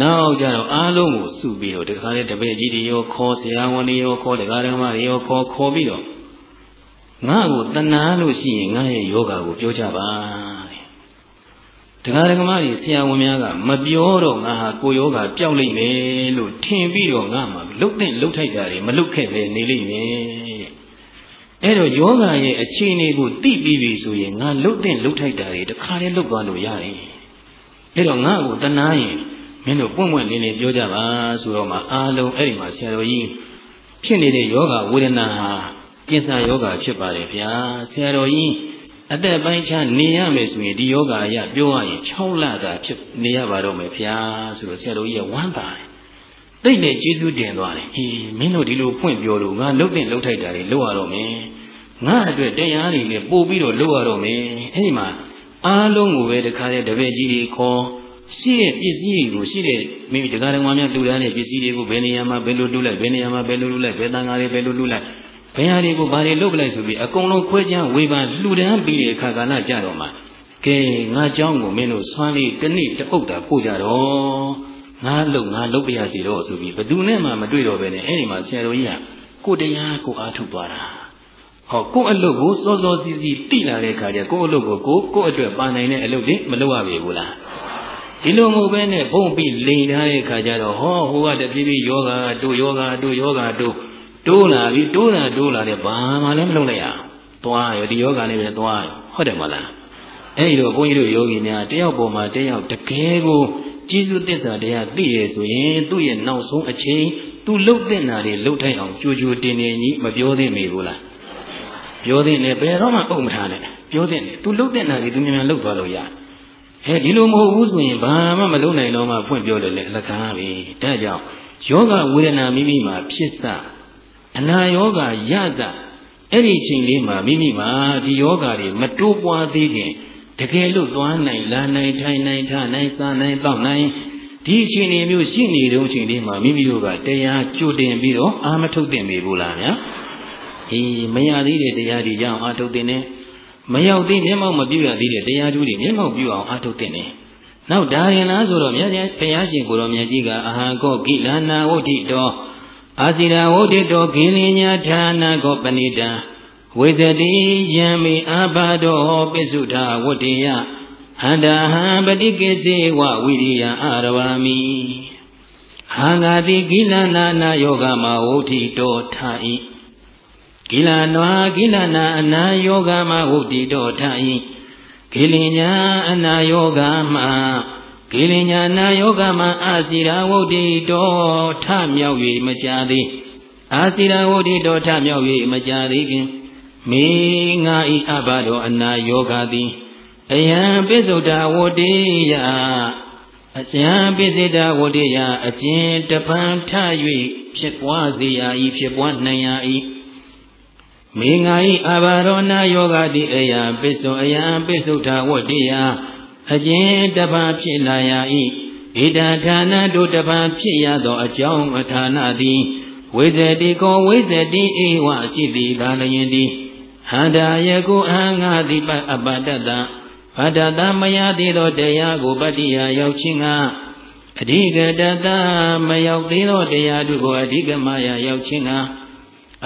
နောက်ကြတော့အားလုံးကိုစုပြီးတော့တခါလေတပည့်ကြီးတွေရောခေါ်ဆရာဝန်တွေရောခေါ်တရားဓမ္မတွေရောခေါ်ခေါ်ပြီးတော့ငါ့ကိုတဏှာလို့ရှိရင်ငါရဲ့ယောဂါကိုပြောကြပါတရားဓမ္မတွေဆရာဝန်များကမပြောတော့ငါဟာကိုယောဂါပျောက်လိမ့်မယ်လို့ထင်ပြီးတော့ငါမှလှုပ်တဲ့လှုပ်ထိုက်တာတွေမလှုပ်ခဲ့ပဲနေလိမ့်မယ်အဲ့တော့ယောဂါရဲ့အခြေအနေကိုသိပြီးပြီဆိုရင်ငါလှုပ်တဲ့လှုပ်ထိုက်တာတွေတခါတည်းလှုပ်သွားလို့ရတယ်အဲ့တော့ငါ့ကိုတဏှာရင် မင်းတို့ပွင့်ပွင့်လင်းလင်းပြောကြပါဆိုတော့မှအားလုံးအဲ့ဒီမှာဆရာတော်ကြီးဖြစ်နေတဲ့ယောဂဝေဒနာဟာကိစ္စယောဂဖြစ်ပါတယ်ဗျာဆရာတော်ကြီးအသက်ပိုင်းခြားနေရမယ်ဆိုရင်ဒီယောဂအရပြောရရင်6လတာဖြစ်နေရပါတော့မယ်ဗျာဆိုတော့ဆရာတော်ကြီးကဝမ်းပါတယ်သိတဲ့ကျေးဇူးတင်သွားတယ်အေးမင်းတို့ဒီလိုဖွင့်ပြောလို့ငါလှုပ်တဲ့လှုပ်ထိုက်တာတွေလုပ်ရတော့မယ်ငါအတွက်တရားတွေနဲ့ပို့ပြီးတော့လုပ်ရတော့မယ်အဲ့ဒီမှာအားလုံးကိုပဲတခါတည်းတပည့်ကြီးတွေခေါ် ရှိတဲ့ပစ္စည်းတွေကိုရှိတဲ့မိမိတရားတော်များတူတန်းတဲ့ပစ္စည်းတွေကိုဘယ်နေရာမှာဘယ်လိုတူလိုက်ဘယ်နေရာမှာဘယ်လိုတူလိုက်ဘယ်တန်ဃာတွေဘယ်လိုတူလိုက်ဘယ်ဟာတွေကိုဘာတွေလုပ်လိုက်ဆိုပြီးအကုန်လုံးခွဲခြားဝေဖန်လှူဒန်းပြီးတဲ့အခါကဏ္ဍကြတော့မှကဲငါเจ้าကိုမင်းတို့ဆွမ်းလေးတစ်နေ့တအုပ်တာပို့ကြတော့ငါလုံငါလုတ်ပြရစီတော့ဆိုပြီးဘသူနဲ့မှမတွေ့တော့ပဲနဲ့အဲ့ဒီမှာဆရာတော်ကြီးကကိုတရားကိုအားထုတ်သွားတာဟောကိုအလုပ်ကိုစောစောစီးစီးတိလာတဲ့အခါကျကိုအလုပ်ကိုကိုကိုအတွက်ပါနိုင်တဲ့အလုပ်တွေမလုပ်ရပြီဘူးလား ဒီလိုမဟုတ်ဘဲနဲ့ဘုံပြီးလိန်ထားတဲ့ခါကျတော့ဟောဟိုကတပြေးပြေးယောဂတို့ယောဂတို့ယောဂတို့တိုးလာပြီတိုးလာတိုးလာတဲ့ဘာမှလည်းမလုပ်လိုက်ရအောင်သွားရောဒီယောဂနဲ့ပဲသွားရောဟုတ်တယ်မလားအဲ့ဒီတော့ဘုန်းကြီးတို့ယောဂီများတယောက်ပေါ်မှာတယောက်တကယ်ကိုကျေးဇူးတစ္ဆာတရားသိရဆိုရင်သူ့ရဲ့နောက်ဆုံးအချိန်သူလှုပ်တဲ့နာတွေလှုပ်ထိုက်အောင်ကြိုကြိုတင်တင်ကြီးမပြောသင့်မိဘူးလားပြောသင့်တယ်ဘယ်တော့မှအုပ်မထားနဲ့ပြောသင့်တယ်သူလှုပ်တဲ့နာတွေသူမြန်မြန်လှုပ်သွားလို့ရတယ် အဲဒီလိုမဟုတ်ဘူးဆိုရင်ဘာမှမလုပ်နိုင်တော့မှဖွင့်ပြောတယ်လေအလကားပဲဒါကြောင့်ယောဂဝေဒနာမိမိမှာဖြစ်စအနာယောဂရစအဲ့ဒီချိန်လေးမှာမိမိမှာဒီယောဂတွေမတိုးပွားသေးခင်တကယ်လို့သွားနိုင်လာနိုင်ထိုင်နိုင်ထနိုင်စားနိုင်တောက်နိုင်ဒီအချိန်လေးမျိုးရှိနေတုန်းအချိန်လေးမှာမိမိတို့ကတရားကြိုတင်ပြီးတော့အာမထုတ်တင်ပြီဘူးလားဗျာဟေးမရသေးတဲ့တရားတွေကြောင့်အာထုတ်တင်နေ မရောက်သေးမျက်မှောက်မပြုရသေးတဲ့တရားဓုတွေမျက်မှောက်ပြုအောင်အားထုတ်တဲ့နေနောက်ဒါရင်လားဆိုတော့မြတ်ဘုရားရှင်ကိုတော်မြတ်ကြီးကအဟံကောကိလနာဝဋ္ဌိတောအာစီရာဝဋ္ဌိတောကိလညာဌာနာကောပဏိတံဝေသတိယံမေအာဘာဒောပိစုထာဝတ္တိယဟန္တာဟံပတိကိစေဝဝိရိယအာရဝမိဟံဂာတိကိလနာနာယောဂမဝဋ္ဌိတောထာဣ ကိလနွာကိလနာအနာယောဂမဟုတ်တိတော်ထဤကိလညာအနာယောဂမကိလညာနာယောဂမအာစီရာဝုတ်တိတော်ထမြောက်၍မကြသည်အာစီရဝတိတော်ထမြောက်၍မကြသေးခင်မေငါဤအဘတော်အနာယောဂသည်အယံပိစုဒ္ဓဝတိယအစယံပိစိတဝတိယအကျဉ်တပံထ၍ဖြစ်ပွားစေရ၏ဖြစ်ပွားနိုင်ရ၏ မေငါဤအဘာရောနာယောဂတိအယံပိစုအယံပိစုဒ္ဓဝတိယအကျဉ်တပံဖြစ်လာရ၏ဣဒဌာနတို့တပံဖြစ်ရသောအကြောင်းအဌာနသည်ဝိဇတိကောဝိဇတိဧဝရှိသည်သာလျင်သည်ဟန္တာယကုအဟံငါတိပအပတ္တတဗတ္တတမယသေးသောတရားကိုပတ္တိယရောက်ခြင်းကအဓိကတတမရောက်သေးသောတရားတို့ကိုအဓိကမယရောက်ခြင်းက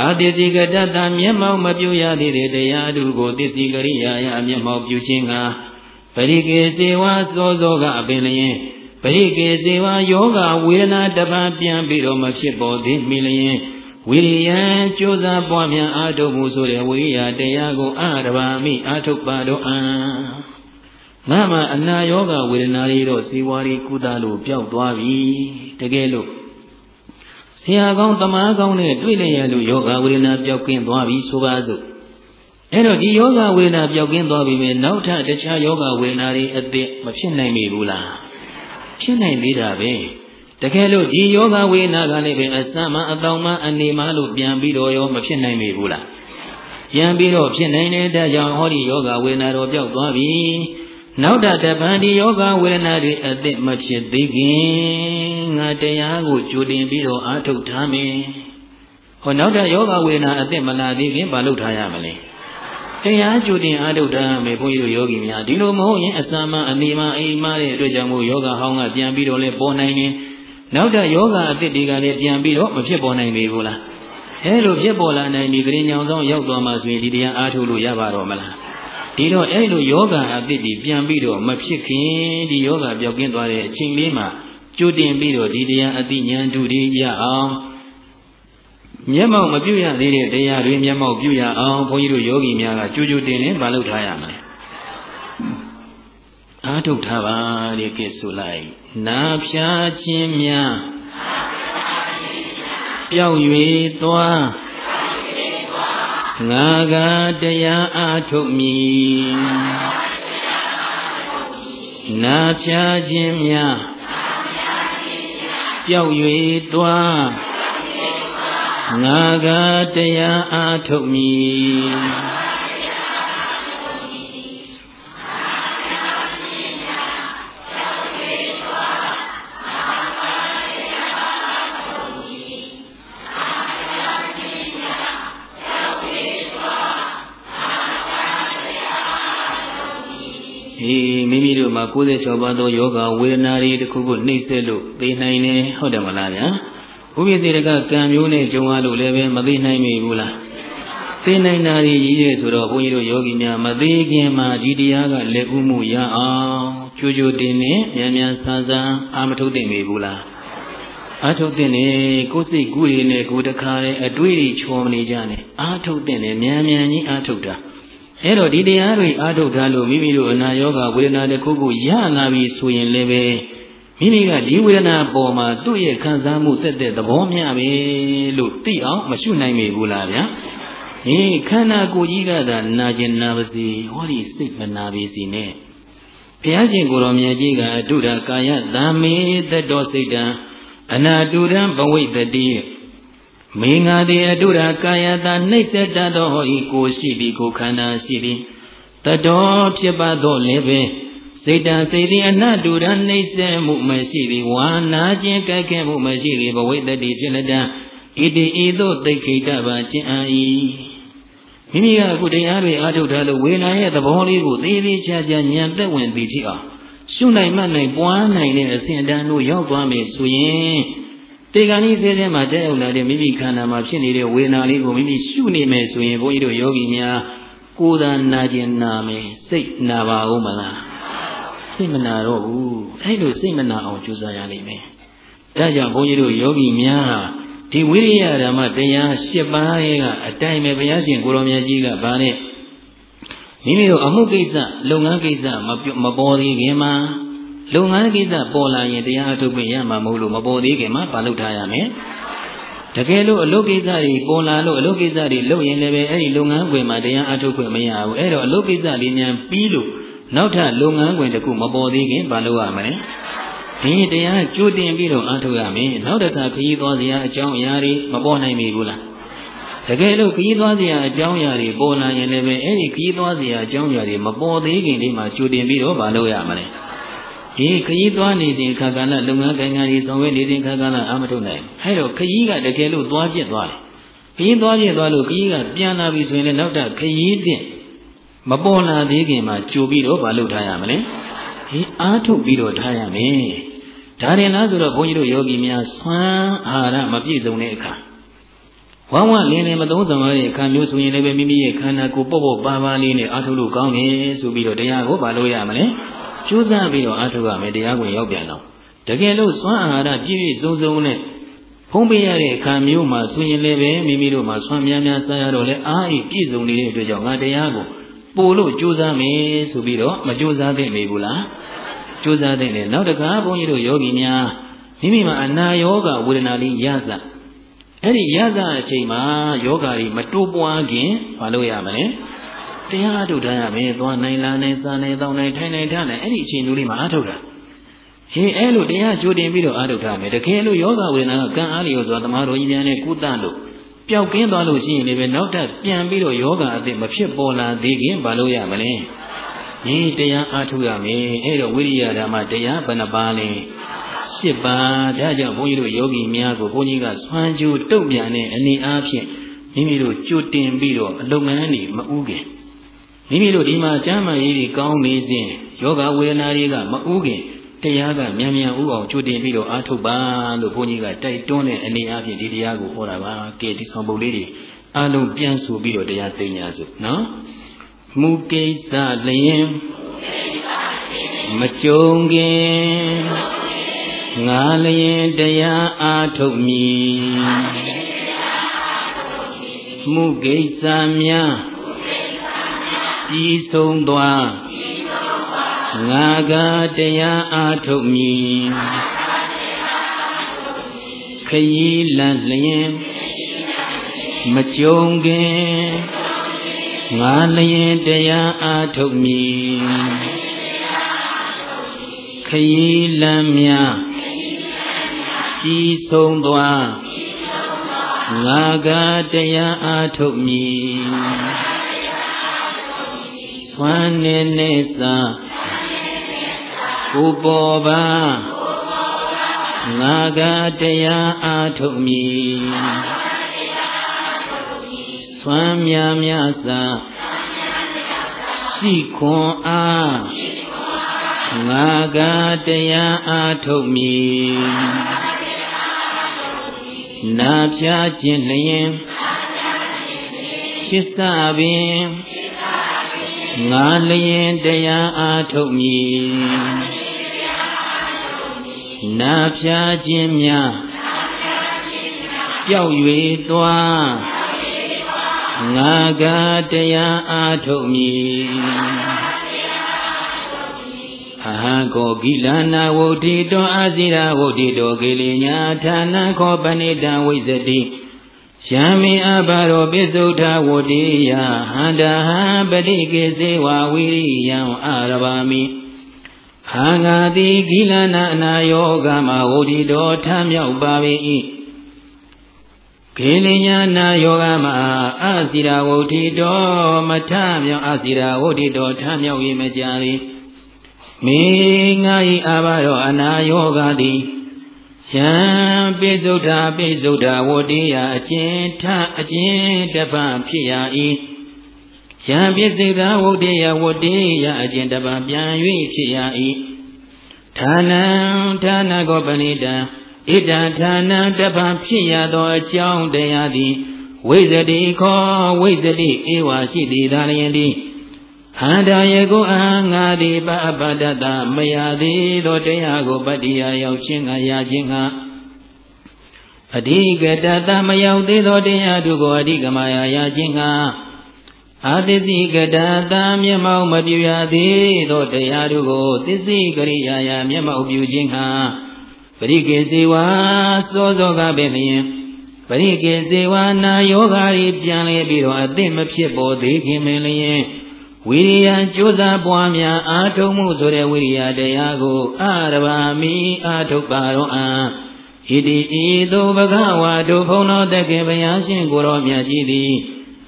အာတိတိကတတမျက်မှောက်မပြုရသေးတဲ့တရားတို့ကိုသစ္စိကရိယာယမျက်မှောက်ပြုခြင်းကပရိကေစေဝသောသောကအပင်လျင်ပရိကေစေဝယောဂဝေဒနာတပံပြန်ပြီးတော့မဖြစ်ပေါ်သေးမိလျင်ဝိရိယံကြိုးစားပွားများအားထုတ်မှုဆိုတဲ့ဝိရိယတရားကိုအာရဘာမိအားထုတ်ပါတော့အံငါမှအနာယောဂဝေဒနာတွေတော့ဇီဝါရီကုသလို့ပျောက်သွားပြီတကယ်လို့ ဆရာကောင်းတမားကောင်းနဲ့တွေ့လျက်လို့ယောဂဝေဒနာပျောက်ကင်းသွားပြီဆိုပါစို့အဲ့တော့ဒီယောဂဝေဒနာပျောက်ကင်းသွားပြီပဲနောက်ထပ်တခြားယောဂဝေဒနာတွေအသစ်မဖြစ်နိုင်ပြီဘူးလားဖြစ်နိုင်သေးတာပဲတကယ်လို့ဒီယောဂဝေဒနာကလည်းပဲအစမ်းမအတောင်မအနေမလို့ပြန်ပြီးတော့ရောမဖြစ်နိုင်ပြီဘူးလားပြန်ပြီးတော့ဖြစ်နိုင်တဲ့အတွက်ကြောင့်ဟောဒီယောဂဝေဒနာတော့ပျောက်သွားပြီနောက်တတပံဒီယောဂဝေဒနာတွေအသစ်မဖြစ်သေးခင် ငါတရားကိုကြိုတင်ပြီးတော့အားထုတ်ထားမယ်ဟောနောက်တယောဂဝေဒနာအသစ်မလာသေးခင်မလုပ်ထားရမလဲတရားကြိုတင်အားထုတ်ထားမယ်ဘုန်းကြီးတို့ယောဂီများဒီလိုမဟုတ်ရင်အစမအနေမအိမ်မတဲ့အတွက်ကြောင့်မို့ယောဂဟောင်းကပြန်ပြီးတော့လဲပေါ်နိုင်တယ်နောက်တယောဂအသစ်တွေကလည်းပြန်ပြီးတော့မဖြစ်ပေါ်နိုင်ပြီဘူးလားအဲလိုဖြစ်ပေါ်လာနိုင်ပြီဂရင်ညောင်ဆောင်ရောက်သွားမှဆိုရင်ဒီတရားအားထုတ်လို့ရပါတော့မလားဒီတော့အဲ့လိုယောဂအသစ်တွေပြန်ပြီးတော့မဖြစ်ခင်ဒီယောဂပြောက်ကင်းသွားတဲ့အချိန်လေးမှာ ကြိုတင်ပြီးတော့ဒီတရားအတိညာဏ်တို့တွေရအောင်မျက်မှောက်မပြုတ်ရသေးတဲ့တရားတွေမျက်မှောက်ပြုတ်ရအောင်ဘုန်းကြီးတို့ယောဂီများကကြိုကြိုတင်နေမလုပ်ထားရမလဲအားထုတ်ထားပါတဲ့ကဲဆိုလိုက်နာဖြာခြင်းများပျောက်၍သွားငါကတရားအားထုတ်မည်နာဖြာခြင်းများ ပျောက်၍သွားငါကတရားအားထုတ်မည် မှာ96ပါးသောယောဂဝေဒနာတွေတခုခုနှိမ့်ဆက်လို့သိနိုင်တယ်ဟုတ်တယ်မလားဗျာဘုရားစေတကကံမျိုးနဲ့ကြုံရလို့လည်းပဲမသိနိုင်မိဘူးလားသိနိုင်တာကြီးကြီးရဲ့ဆိုတော့ဘုန်းကြီးတို့ယောဂီများမသိခင်မှာဒီတရားကလက်ဥမှုရအောင်ကြိုးကြိုးတင်နေမြန်မြန်ဆန်းဆန်းအာမထုတ်သိမိဘူးလားအာထုတ်တဲ့နေကိုယ်စိတ်ကူးရည်နဲ့ကိုယ်တခါနဲ့အတွေ့အချောမနေကြနဲ့အာထုတ်တဲ့နေမြန်မြန်ကြီးအာထုတ်တာ အဲ့တော့ဒီတရားတွေအားထုတ်ထားလို့မိမိတို့အနာရောဂါဝေဒနာတစ်ခုခုရလာပြီဆိုရင်လည်းပဲမိမိကဒီဝေဒနာပေါ်မှာသူ့ရဲ့ခံစားမှုသက်သက်သဘောမျှပဲလို့သိအောင်မရှုနိုင်မိဘူးလားဗျာဟေးခန္ဓာကိုယ်ကြီးကသာနာကျင်နာပါစေဟောဒီစိတ်မနာပါစေနဲ့ဘုရားရှင်ကိုယ်တော်မြတ်ကြီးကအတုဒကာယသံမေတ္တောစိတ်တံအနာတုရံဘဝိတတိ မင်းငါသည်အတုရာကာယတာနှိမ့်သက်တတ်သောဟောဤကိုရှိသည်ကိုခန္ဓာရှိသည်တတော်ဖြစ်ပါသောလည်းပင်စိတ်တံစိတ်သည်အနတုရနှိမ့်သက်မှုမရှိသည်ဝါနာခြင်းကဲ့ခဲမှုမရှိသည်ဘဝိတ္တိဖြစ်လက်တံဣတိဤသို့သိခိတပါခြင်းအာ၏မိမိကအခုတရားတွေအားထုတ်ထားလို့ဝေနာရဲ့သဘောလေးကိုသေးသေးချာချာဉာဏ်သက်ဝင်သိဖြစ်အောင်ရှုနိုင်မှနိုင်ပွားနိုင်တဲ့အစဉ်အတန်းတို့ရောက်သွားမယ်ဆိုရင် တေဂာနိစေထဲမှာတက်ရောက်လာတဲ့မိမိခန္ဓာမှာဖြစ်နေတဲ့ဝေဒနာလေးကိုမိမိရှုနေမယ်ဆိုရင်ဘုန်းကြီးတို့ယောဂီများကိုယ်သာနာကျင်နာမယ်စိတ်နာပါဦးမလားစိတ်မနာတော့ဘူးအဲ့လိုစိတ်မနာအောင်ကြိုးစားရလိမ့်မယ်ဒါကြောင့်ဘုန်းကြီးတို့ယောဂီများဒီဝိရိယဓမ္မတရား၈ပါးရဲ့ကအတိုင်းပဲဘုရားရှင်ကိုရောင်မြတ်ကြီးကဗာနဲ့မိမိတို့အမှုကိစ္စလုပ်ငန်းကိစ္စမပေါ်သေးခင်မှာ လုပ်ငန်းကိစ္စပေါ်လာရင်တရားအထုတ်ခွင့်ရမှာမဟုတ်လို့မပေါ်သေးခင်မှာမလုပ်ထားရမယ်တကယ်လို့အလုပ်ကိစ္စတွေပေါ်လာလို့အလုပ်ကိစ္စတွေလုပ်ရင်လည်းပဲအဲ့ဒီလုပ်ငန်းခွင်မှာတရားအထုတ်ခွင့်မရဘူးအဲ့တော့အလုပ်ကိစ္စတွေများပြီးလို့နောက်ထပ်လုပ်ငန်းခွင်တစ်ခုမပေါ်သေးခင်ဘာလုပ်ရမလဲဒီတရားကြိုတင်ပြီးတော့အထုတ်ရမယ်နောက်တစ်ခါခရီးသွားစရာအကြောင်းအရာတွေမပေါ်နိုင်ပြီဘူးလားတကယ်လို့ခရီးသွားစရာအကြောင်းအရာတွေပေါ်လာရင်လည်းပဲအဲ့ဒီခရီးသွားစရာအကြောင်းအရာတွေမပေါ်သေးခင်လေးမှာကြိုတင်ပြီးတော့မလုပ်ရမလဲ ဒီခရီးသွားနေတဲ့ခါကလလုပ်ငန်းကိုင်ငန်းတွေဆောင်ရွက်နေတဲ့ခါကလအာမထုတ်နိုင်အဲ့တော့ခရီးကတကယ်လို့သွားပြစ်သွားတယ်ခရီးသွားပြစ်သွားလို့ခရီးကပြန်လာပြီဆိုရင်လည်းနောက်တာခရီးတင်မပေါ်လာသေးခင်မှာကြိုပြီးတော့မလုပ်ထားရမလဲဒီအားထုတ်ပြီးတော့ထားရမယ်ဒါရင်လားဆိုတော့ဘုန်းကြီးတို့ယောဂီများဆွမ်းအာဟာရမပြည့်စုံတဲ့အခါဝမ်းဝလင်းလင်းမသုံးဆောင်ရတဲ့အခါမျိုးဆိုရင်လည်းမိမိရဲ့ခန္ဓာကိုယ်ပုတ်ပုတ်ပါပါလေးနဲ့အားထုတ်လို့ကောင်းတယ်ဆိုပြီးတော့တရားကိုမလုပ်ရမလဲ ကြိုးစားပြီးတော့အားထုတ်ရမယ်တရားကိုရောက်ပြန်တော့တကယ်လို့စွမ်းအာဟာရပြည့်ပြည့်စုံစုံနဲ့ဖုံးပေးရတဲ့အခါမျိုးမှာဆိုရင်လည်းပဲမိမိတို့မှာစွမ်းများများစားရတော့လဲအားဤပြည့်စုံနေတဲ့အတွက်ကြောင့်ငါတရားကိုပို့လို့ကြိုးစားမယ်ဆိုပြီးတော့မကြိုးစားသင့်မေဘူးလားကြိုးစားသင့်တယ်နောက်တခါဘုန်းကြီးတို့ယောဂီများမိမိမှာအနာယောဂဝေဒနာလေးရစအဲ့ဒီရစအချိန်မှာယောဂါတွေမတိုးပွားခင်မလုပ်ရမလဲ တရားအထုတ်ထားရမယ်သွားနိုင်လာနိုင်စားနိုင်တောင်းနိုင်ထိုင်နိုင်ထားနိုင်အဲ့ဒီအချိန်လေးမှာအထုတ်တာဟေးအဲ့လိုတရားကြိုတင်ပြီးတော့အထုတ်ထားမယ်တကယ်လို့ယောဂဝေဒနာကကံအားလျော်စွာသမားတော်ကြီးများနဲ့ကုသလို့ပျောက်ကင်းသွားလို့ရှိရင်လည်းပဲနောက်ထပ်ပြန်ပြီးတော့ယောဂအသစ်မဖြစ်ပေါ်လာသေးခင်မလုပ်ရမလဲဒီတရားအားထုတ်ရမယ်အဲ့တော့ဝိရိယဓမ္မတရားဘယ်နှပါလဲ၈ပါးဒါကြောင့်ဘုန်းကြီးတို့ယောဂီများကိုဘုန်းကြီးကဆွမ်းကြိုးတုတ်ပြန်တဲ့အနေအားဖြင့်မိမိတို့ကြိုတင်ပြီးတော့အလုပ်ငန်းတွေမဥခင် မိမိတို့ဒီမှာကျမ်းမာရေးတွေကောင်းနေစဉ်ယောဂဝေဒနာတွေကမဥခင်တရားကမြန်မြန်ဥအောင်ကြိုတင်ပြီးတော့အားထုတ်ပါလို့ဘုန်းကြီးကတိုက်တွန်းတဲ့အနေအားဖြင့်ဒီတရားကိုဟောတာပါကဲဒီဆောင်ပုဒ်လေးတွေအားလုံးပြန်ဆိုပြီးတော့တရားသိညာစုနော်မူကိစ္စလျင်မကြုံခင်ငါလျင်တရားအားထုတ်မည်မူကိစ္စများ ပြီးဆုံးသွားငါကတရားအားထုတ်မည်ခရီးလန့်လျင်မကြုံခင်ငါလျင်တရားအားထုတ်မည်ခရီးလန့်များပြီးဆုံးသွားငါကတရားအားထုတ်မည် သွမ်းနေနေသာကိုပေါ်ပါငါကတရားအားထုတ်မည်သွမ်းမြမြသာရှိခွန်အားငါကတရားအားထုတ်မည်နာဖြာခြင်းလျင်ဖြစ်စပင် ငါလျင်တရားအားထုတ်မည်နာဖြာခြင်းများပျောက်၍သွားငါကတရားအားထုတ်မည်အဟံကိုကိလနာဝုဒိတောအာဇိရာဝုဒိတောကေလိညာဌာနခောပဏိတံဝိဇတိ ယံမိအဘာရောပိစုထဝတိယဟန္တာဟံပတိကေစေဝဝိရိယံအာရဘာမိဟံငါတိကိလနာအနာယောဂမဝုဒိတောထမြောက်ပါ၏ခေလိညာနာယောဂမအာစီရာဝုဒိတောမထမြောက်အာစီရာဝုဒိတောထမြောက်၏မကြ၏မေငါ၏အာဘာရောအနာယောဂတိ ယံပိစုဒ္ဓပိစုဒ္ဓဝတိယအကျဉ်ထအကျဉ်တပဖြစ်ရ၏ယံပိစိကဝတိယဝတိယအကျဉ်တပပြန်၍ဖြစ်ရ၏ဌာနံဌာနကောပဏိတံဣတံဌာနံတပဖြစ်ရသောအကြောင်းတရားသည်ဝိဇတိခောဝိဇတိဧဝရှိသည်သာလျင်သ ည်ဟန္တာယေကိုအငါတိပအပဒတမယသည်သောတရားကိုပတ္တိယရောက်ခြင်းကရခြင်းကအဓိကတတမရောက်သေးသောတရားတို့ကိုအဓိကမယရခြင်းကအာသစ္စည်းကတတမျက်မှောက်မပြူရသေးသောတရားတို့ကိုသစ္စည်းကရိယာယမျက်မှောက်ပြုခြင်းကပရိကေစီဝါစောစောကပင်လျင်ပရိကေဇေဝနာယောဂါဤပြန်လေပြီးတော့အသိမဖြစ်ပေါ်သေးခင်မင်းလျင် ဝိရိယကြိုးစားပွားများအာထုံမှုဆိုတဲ့ဝိရိယတရားကိုအာရဘာမိအာထုပါရောအာဣတိဤသို့ဘဂဝါတို့ဘုံတော်တက္ကေဘုရားရှင်ကိုရောမြတ်ကြီးသည်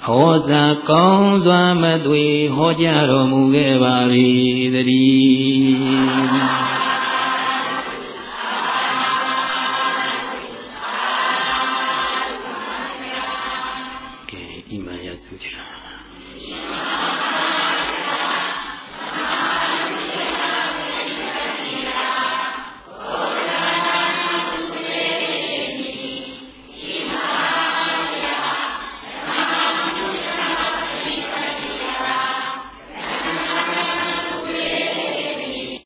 ဟောစာကောင်းစွာမသွေဟောကြားတော်မူခဲ့ပါ၏တည်း